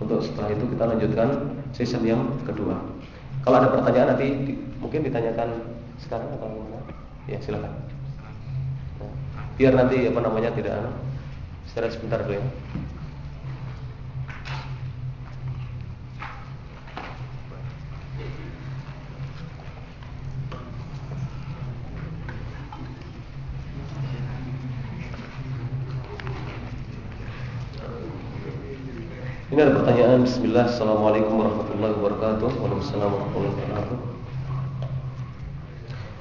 Untuk setelah itu kita lanjutkan season yang kedua. Kalau ada pertanyaan nanti di, mungkin ditanyakan sekarang atau gimana? Ya silakan. Biar nanti apa namanya tidak anu. Secara sebentar dulu ya. Ini ada pertanyaan. Bismillah Assalamualaikum warahmatullahi wabarakatuh. Waalaikumsalam warahmatullahi wabarakatuh.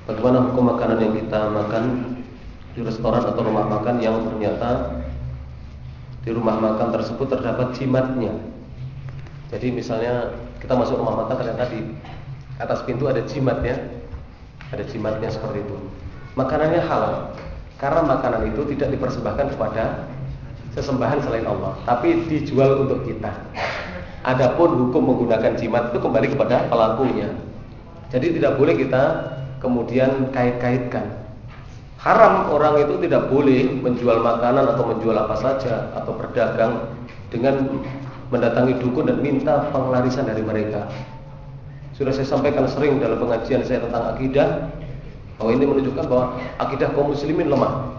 Bagaimana hukum makanan yang kita makan Di restoran atau rumah makan Yang ternyata Di rumah makan tersebut terdapat jimatnya? Jadi misalnya Kita masuk rumah makan ternyata di Atas pintu ada jimatnya Ada jimatnya seperti itu. Makanannya halal Karena makanan itu tidak dipersembahkan kepada sesembahan selain Allah, tapi dijual untuk kita. Adapun hukum menggunakan jimat itu kembali kepada pelakunya. Jadi tidak boleh kita kemudian kait-kaitkan. Haram orang itu tidak boleh menjual makanan atau menjual apa saja atau berdagang dengan mendatangi dukun dan minta pengelarisan dari mereka. Sudah saya sampaikan sering dalam pengajian saya tentang akidah bahwa ini menunjukkan bahwa akidah kaum muslimin lemah.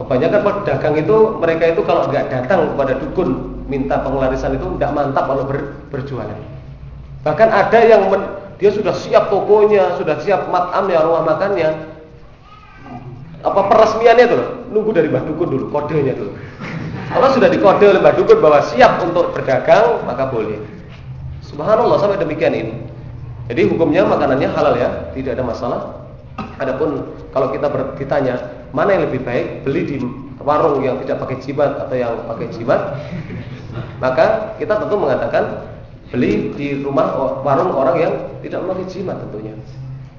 Kebanyakan pedagang itu mereka itu kalau nggak datang kepada dukun minta pengelarisan itu tidak mantap kalau ber, berjualan. Bahkan ada yang men, dia sudah siap tokonya, sudah siap matamnya, rumah makannya. Apa peresmiannya itu loh, nunggu dari Mbah Dukun dulu, kodenya dulu. Kalau sudah dikode oleh Mbah Dukun bahwa siap untuk berdagang, maka boleh. Subhanallah sampai demikian ini. Jadi hukumnya makanannya halal ya, tidak ada masalah. Adapun kalau kita ditanya mana yang lebih baik beli di warung yang tidak pakai jimat atau yang pakai jimat maka kita tentu mengatakan beli di rumah warung orang yang tidak memakai jimat tentunya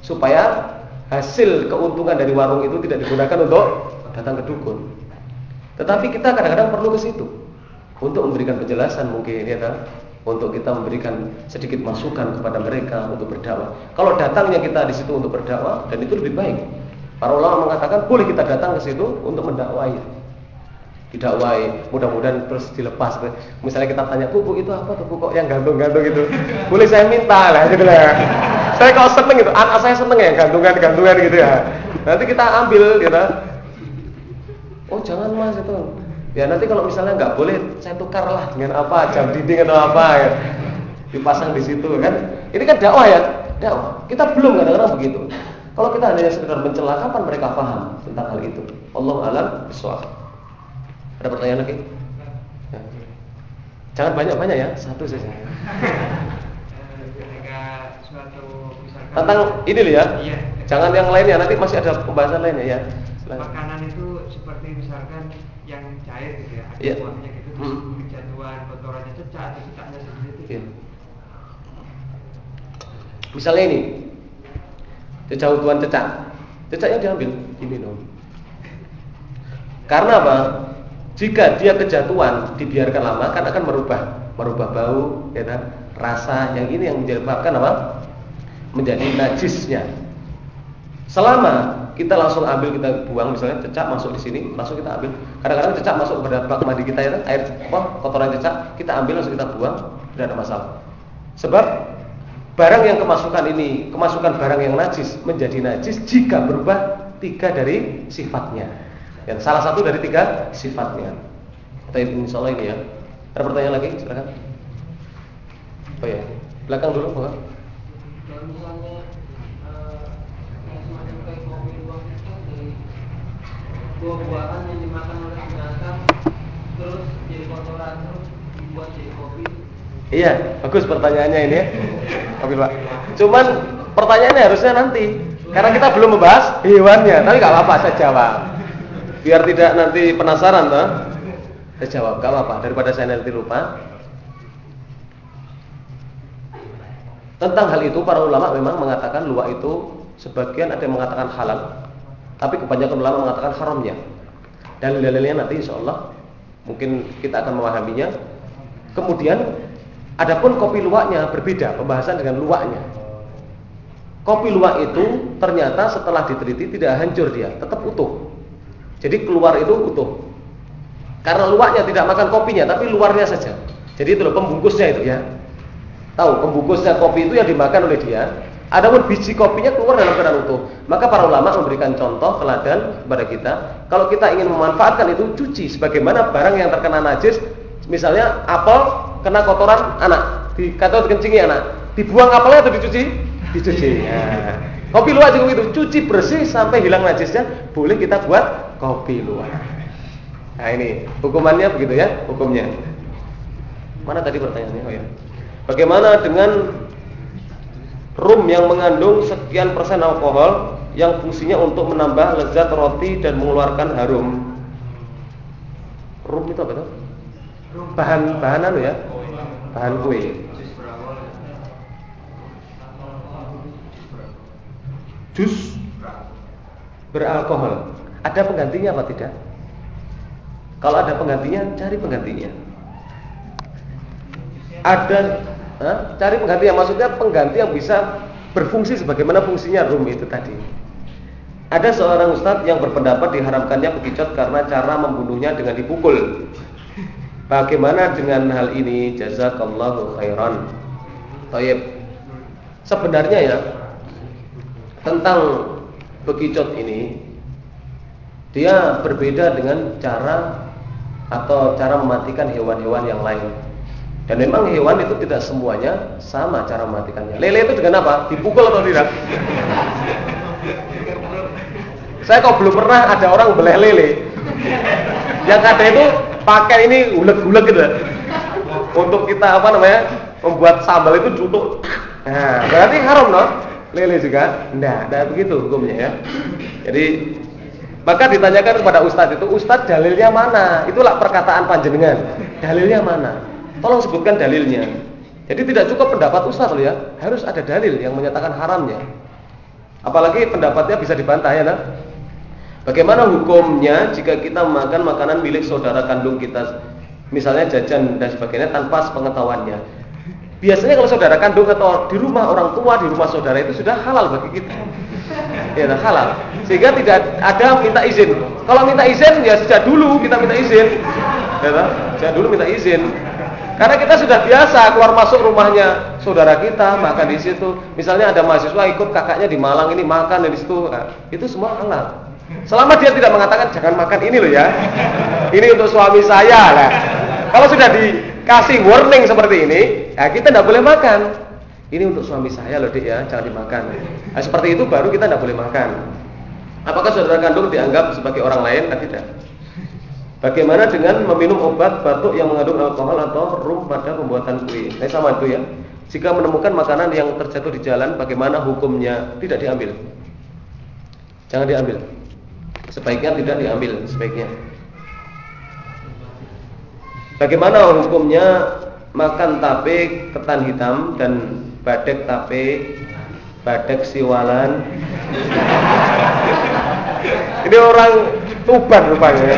supaya hasil keuntungan dari warung itu tidak digunakan untuk datang ke dukun tetapi kita kadang-kadang perlu ke situ untuk memberikan penjelasan mungkin ya untuk kita memberikan sedikit masukan kepada mereka untuk berdakwah. Kalau datangnya kita di situ untuk berdakwah dan itu lebih baik. Para ulama mengatakan boleh kita datang ke situ untuk mendakwai. Didakwai, mudah-mudahan terus dilepas. Misalnya kita tanya, "Bu, bu itu apa tuh, Bu kok yang gantung-gantung gitu?" Boleh saya minta lah gitu lah. Saya kalau seneng gitu, anak saya seneng ya gantungan-gantungan gitu ya. Nanti kita ambil gitu. Oh, jangan Mas itu. Ya nanti kalau misalnya nggak boleh, saya tukar lah dengan apa, jam dinding atau apa ya. Dipasang di situ kan. Ini kan dakwah ya, dakwah. Kita belum kadang-kadang begitu. Kalau kita hanya sekedar mencela, kapan mereka paham tentang hal itu? Allah alam bisawab. Ada pertanyaan lagi? Ya. Jangan banyak-banyak ya, satu saja. Tentang ini loh ya. Iya. Jangan yang lainnya, nanti masih ada pembahasan lainnya ya. Makanan itu seperti misalkan yang cair gitu ya, ada yeah. buahnya gitu, terus hmm. kejatuhan kotorannya cecak atau cecaknya sendiri. Iya. Misalnya ini, Jauh tuan cecak. Cecaknya diambil, diminum. Karena apa? Jika dia kejatuhan dibiarkan lama kan akan merubah, merubah bau, ya kan? Rasa yang ini yang menyebabkan apa? Menjadi najisnya. Selama kita langsung ambil kita buang misalnya cecak masuk di sini langsung kita ambil kadang-kadang cecak masuk ke bak mandi kita ya kan? air apa kotoran cecak kita ambil langsung kita buang tidak ada masalah sebab barang yang kemasukan ini, kemasukan barang yang najis menjadi najis jika berubah tiga dari sifatnya. Yang salah satu dari tiga sifatnya. Kita insya Allah ini ya. Ada pertanyaan lagi? Silakan. Oh ya, belakang dulu, bukan? buah-buahan yang dimakan oleh binatang terus jadi kotoran terus dibuat jadi kopi Iya, bagus pertanyaannya ini ya. Oke, Pak. Cuman pertanyaannya harusnya nanti. Karena kita belum membahas hewannya, tapi nggak apa-apa saya jawab. Biar tidak nanti penasaran toh. Saya jawab, nggak apa-apa daripada saya nanti lupa. Tentang hal itu para ulama memang mengatakan luwak itu sebagian ada yang mengatakan halal, tapi kebanyakan ulama mengatakan haramnya. Dan dalilnya nanti insya Allah mungkin kita akan memahaminya. Kemudian Adapun kopi luwaknya berbeda pembahasan dengan luwaknya. Kopi luwak itu ternyata setelah diteliti tidak hancur dia, tetap utuh. Jadi keluar itu utuh. Karena luwaknya tidak makan kopinya, tapi luarnya saja. Jadi itu loh pembungkusnya itu ya. Tahu pembungkusnya kopi itu yang dimakan oleh dia. Adapun biji kopinya keluar dalam keadaan utuh. Maka para ulama memberikan contoh teladan kepada kita. Kalau kita ingin memanfaatkan itu cuci sebagaimana barang yang terkena najis, misalnya apel kena kotoran anak, di kata dikencingi anak, dibuang apelnya atau dicuci? Dicuci. Ya. Kopi luwak juga itu, cuci bersih sampai hilang najisnya, boleh kita buat kopi luwak. Nah ini hukumannya begitu ya, hukumnya. Mana tadi pertanyaannya? Oh ya. Bagaimana dengan rum yang mengandung sekian persen alkohol yang fungsinya untuk menambah lezat roti dan mengeluarkan harum? Rum itu apa tuh? Bahan bahan anu ya? Bahan kue. Jus beralkohol. Ada penggantinya apa tidak? Kalau ada penggantinya, cari penggantinya. Ada eh, cari pengganti yang maksudnya pengganti yang bisa berfungsi sebagaimana fungsinya rum itu tadi. Ada seorang ustadz yang berpendapat diharamkannya bekicot karena cara membunuhnya dengan dipukul. Bagaimana dengan hal ini? Jazakallahu khairan. Taib. Sebenarnya ya tentang bekicot ini dia berbeda dengan cara atau cara mematikan hewan-hewan yang lain. Dan memang hewan itu tidak semuanya sama cara mematikannya. Lele itu dengan apa? Dipukul atau tidak? Saya kok belum pernah ada orang beleh lele. Yang ada itu pakai ini uleg-uleg gitu. Untuk kita apa namanya? Membuat sambal itu cutuk. Nah, berarti haram no? Lele juga? Enggak, enggak begitu hukumnya ya. Jadi maka ditanyakan kepada ustadz itu, ustadz dalilnya mana? Itulah perkataan panjenengan. Dalilnya mana? Tolong sebutkan dalilnya. Jadi tidak cukup pendapat ustadz loh ya, harus ada dalil yang menyatakan haramnya. Apalagi pendapatnya bisa dibantah ya nah. Bagaimana hukumnya jika kita makan makanan milik saudara kandung kita, misalnya jajan dan sebagainya tanpa sepengetahuannya? Biasanya kalau saudara kandung atau di rumah orang tua, di rumah saudara itu sudah halal bagi kita ya halal. Sehingga tidak ada minta izin. Kalau minta izin ya sejak dulu kita minta izin. Ya sejak dulu minta izin. Karena kita sudah biasa keluar masuk rumahnya saudara kita makan di situ. Misalnya ada mahasiswa ikut kakaknya di Malang ini makan di situ. Nah, itu semua halal. Selama dia tidak mengatakan jangan makan ini loh ya. Ini untuk suami saya lah. Kalau sudah dikasih warning seperti ini, ya kita tidak boleh makan. Ini untuk suami saya loh dek ya, jangan dimakan. Nah, seperti itu baru kita tidak boleh makan. Apakah saudara kandung dianggap sebagai orang lain? Nah, tidak. Bagaimana dengan meminum obat batuk yang mengandung alkohol atau rum pada pembuatan kue? Nah, sama itu ya. Jika menemukan makanan yang terjatuh di jalan, bagaimana hukumnya? Tidak diambil. Jangan diambil. Sebaiknya tidak diambil, sebaiknya. Bagaimana hukumnya makan tape ketan hitam dan badek tape, badek siwalan. Ini orang Tuban rupanya.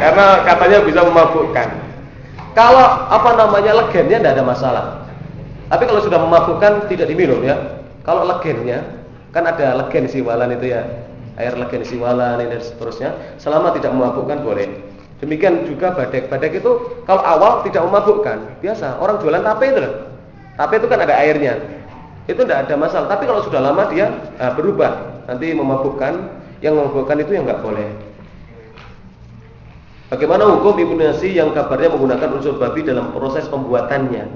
Karena katanya bisa memabukkan. Kalau apa namanya legennya tidak ada masalah. Tapi kalau sudah memabukkan tidak diminum ya. Kalau legennya kan ada legen siwalan itu ya. Air legen siwalan dan seterusnya. Selama tidak memabukkan boleh. Demikian juga badek. Badek itu kalau awal tidak memabukkan, biasa. Orang jualan tape itu. Tape itu kan ada airnya. Itu tidak ada masalah. Tapi kalau sudah lama dia nah, berubah, nanti memabukkan. Yang memabukkan itu yang nggak boleh. Bagaimana hukum imunisasi yang kabarnya menggunakan unsur babi dalam proses pembuatannya?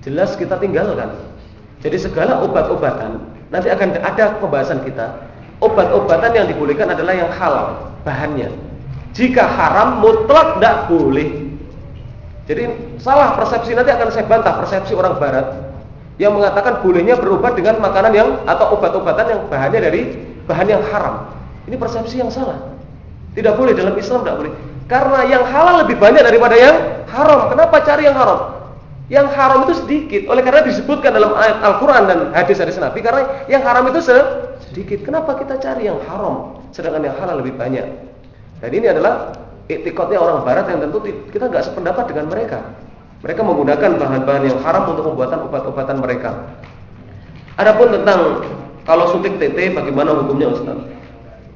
Jelas kita tinggalkan. Jadi segala obat-obatan nanti akan ada pembahasan kita. Obat-obatan yang dibolehkan adalah yang halal bahannya. Jika haram mutlak tidak boleh. Jadi salah persepsi nanti akan saya bantah persepsi orang barat yang mengatakan bolehnya berobat dengan makanan yang atau obat-obatan yang bahannya dari bahan yang haram. Ini persepsi yang salah. Tidak boleh dalam Islam tidak boleh. Karena yang halal lebih banyak daripada yang haram. Kenapa cari yang haram? Yang haram itu sedikit. Oleh karena disebutkan dalam ayat Al-Quran dan hadis-hadis Nabi. Karena yang haram itu sedikit. Kenapa kita cari yang haram? Sedangkan yang halal lebih banyak. Dan ini adalah etikotnya orang barat yang tentu kita nggak sependapat dengan mereka. Mereka menggunakan bahan-bahan yang haram untuk pembuatan obat-obatan mereka. Adapun tentang kalau suntik TT bagaimana hukumnya Ustaz?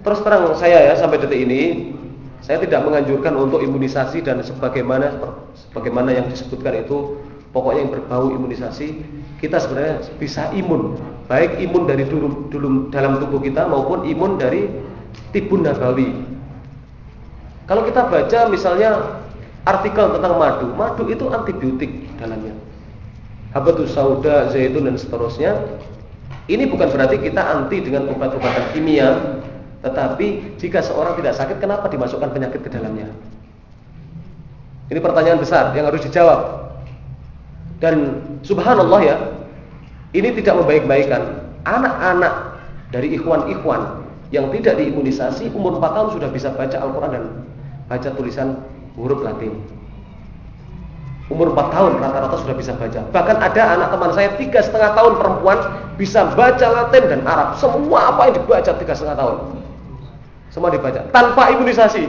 Terus terang saya ya sampai detik ini saya tidak menganjurkan untuk imunisasi dan sebagaimana sebagaimana yang disebutkan itu pokoknya yang berbau imunisasi kita sebenarnya bisa imun baik imun dari dulu, dulu dalam tubuh kita maupun imun dari tibun nabawi kalau kita baca misalnya artikel tentang madu, madu itu antibiotik dalamnya. Habatus sauda, zaitun dan seterusnya. Ini bukan berarti kita anti dengan obat-obatan kimia, tetapi jika seorang tidak sakit, kenapa dimasukkan penyakit ke dalamnya? Ini pertanyaan besar yang harus dijawab. Dan subhanallah ya, ini tidak membaik-baikan. Anak-anak dari ikhwan-ikhwan yang tidak diimunisasi umur 4 tahun sudah bisa baca Al-Quran dan baca tulisan huruf Latin. Umur 4 tahun rata-rata sudah bisa baca. Bahkan ada anak teman saya tiga setengah tahun perempuan bisa baca Latin dan Arab. Semua apa yang dibaca tiga setengah tahun. Semua dibaca tanpa imunisasi.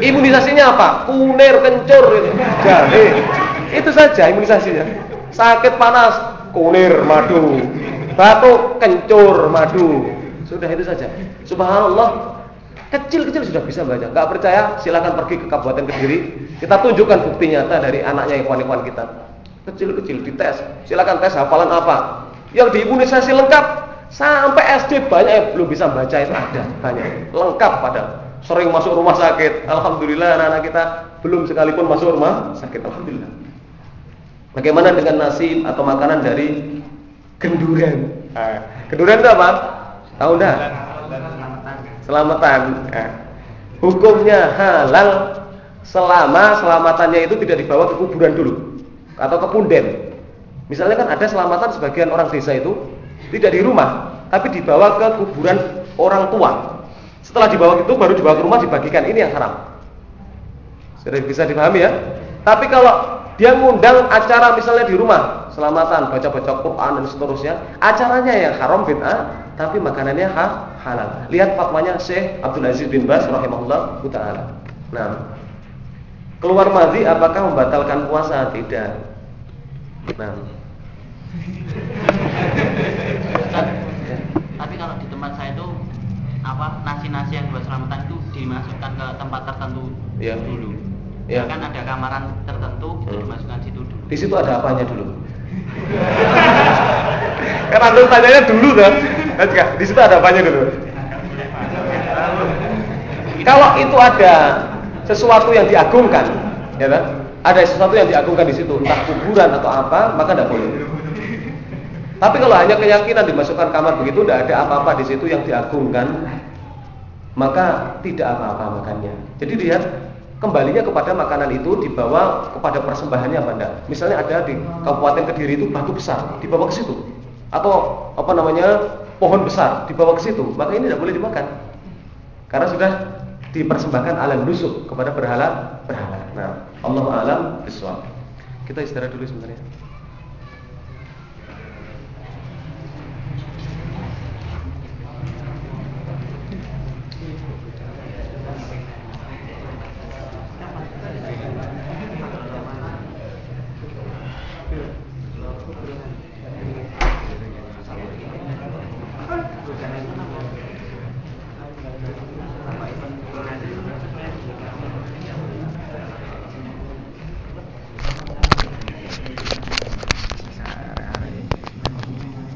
Imunisasinya apa? Kunir, kencur, itu. jahe. Itu saja imunisasinya. Sakit panas, kunir, madu. Batuk, kencur, madu. Sudah itu saja. Subhanallah, kecil-kecil sudah bisa baca. Enggak percaya? Silakan pergi ke Kabupaten Kediri. Kita tunjukkan bukti nyata dari anaknya ikhwan-ikhwan kita. Kecil-kecil dites. Silakan tes hafalan apa. Yang diimunisasi lengkap, Sampai SD banyak yang belum bisa baca itu ada banyak, lengkap pada sering masuk rumah sakit. Alhamdulillah anak-anak kita belum sekalipun masuk rumah sakit. Alhamdulillah. Bagaimana dengan nasib atau makanan dari genduran? Nah, genduran itu apa? Tahu enggak? Selamatan. Nah, hukumnya halal selama selamatannya itu tidak dibawa ke kuburan dulu atau ke punden. Misalnya kan ada selamatan sebagian orang desa itu tidak di rumah, tapi dibawa ke kuburan orang tua. Setelah dibawa itu baru dibawa ke rumah dibagikan. Ini yang haram. Sudah bisa dipahami ya? Tapi kalau dia ngundang acara misalnya di rumah, selamatan, baca-baca Quran dan seterusnya, acaranya yang haram bid'ah, tapi makanannya ha, halal. Lihat fatwanya Syekh Abdul Aziz bin Bas rahimahullah taala. Nah, keluar madhi apakah membatalkan puasa? Tidak. Nah, tapi kalau di tempat saya itu apa nasi-nasi yang buat selamatan itu dimasukkan ke tempat tertentu ya. dulu. Ya. Kan ada kamaran tertentu itu hmm. dimasukkan situ dulu. Di situ ada apanya dulu? Karena anda tanyanya dulu kan? Di situ ada apanya dulu? Kalau itu ada sesuatu yang diagungkan, ya kan? Ada sesuatu yang diagungkan di situ, entah kuburan atau apa, maka tidak boleh. Tapi kalau hanya keyakinan dimasukkan kamar begitu tidak ada apa-apa di situ yang diagungkan, maka tidak apa-apa makannya. Jadi lihat kembalinya kepada makanan itu dibawa kepada persembahannya enggak. Misalnya ada di Kabupaten Kediri itu batu besar, dibawa ke situ. Atau apa namanya? pohon besar dibawa ke situ, maka ini tidak boleh dimakan. Karena sudah dipersembahkan alam nusuk kepada berhala berhala. Nah, Allah alam bisawab. Kita istirahat dulu sebentar ya.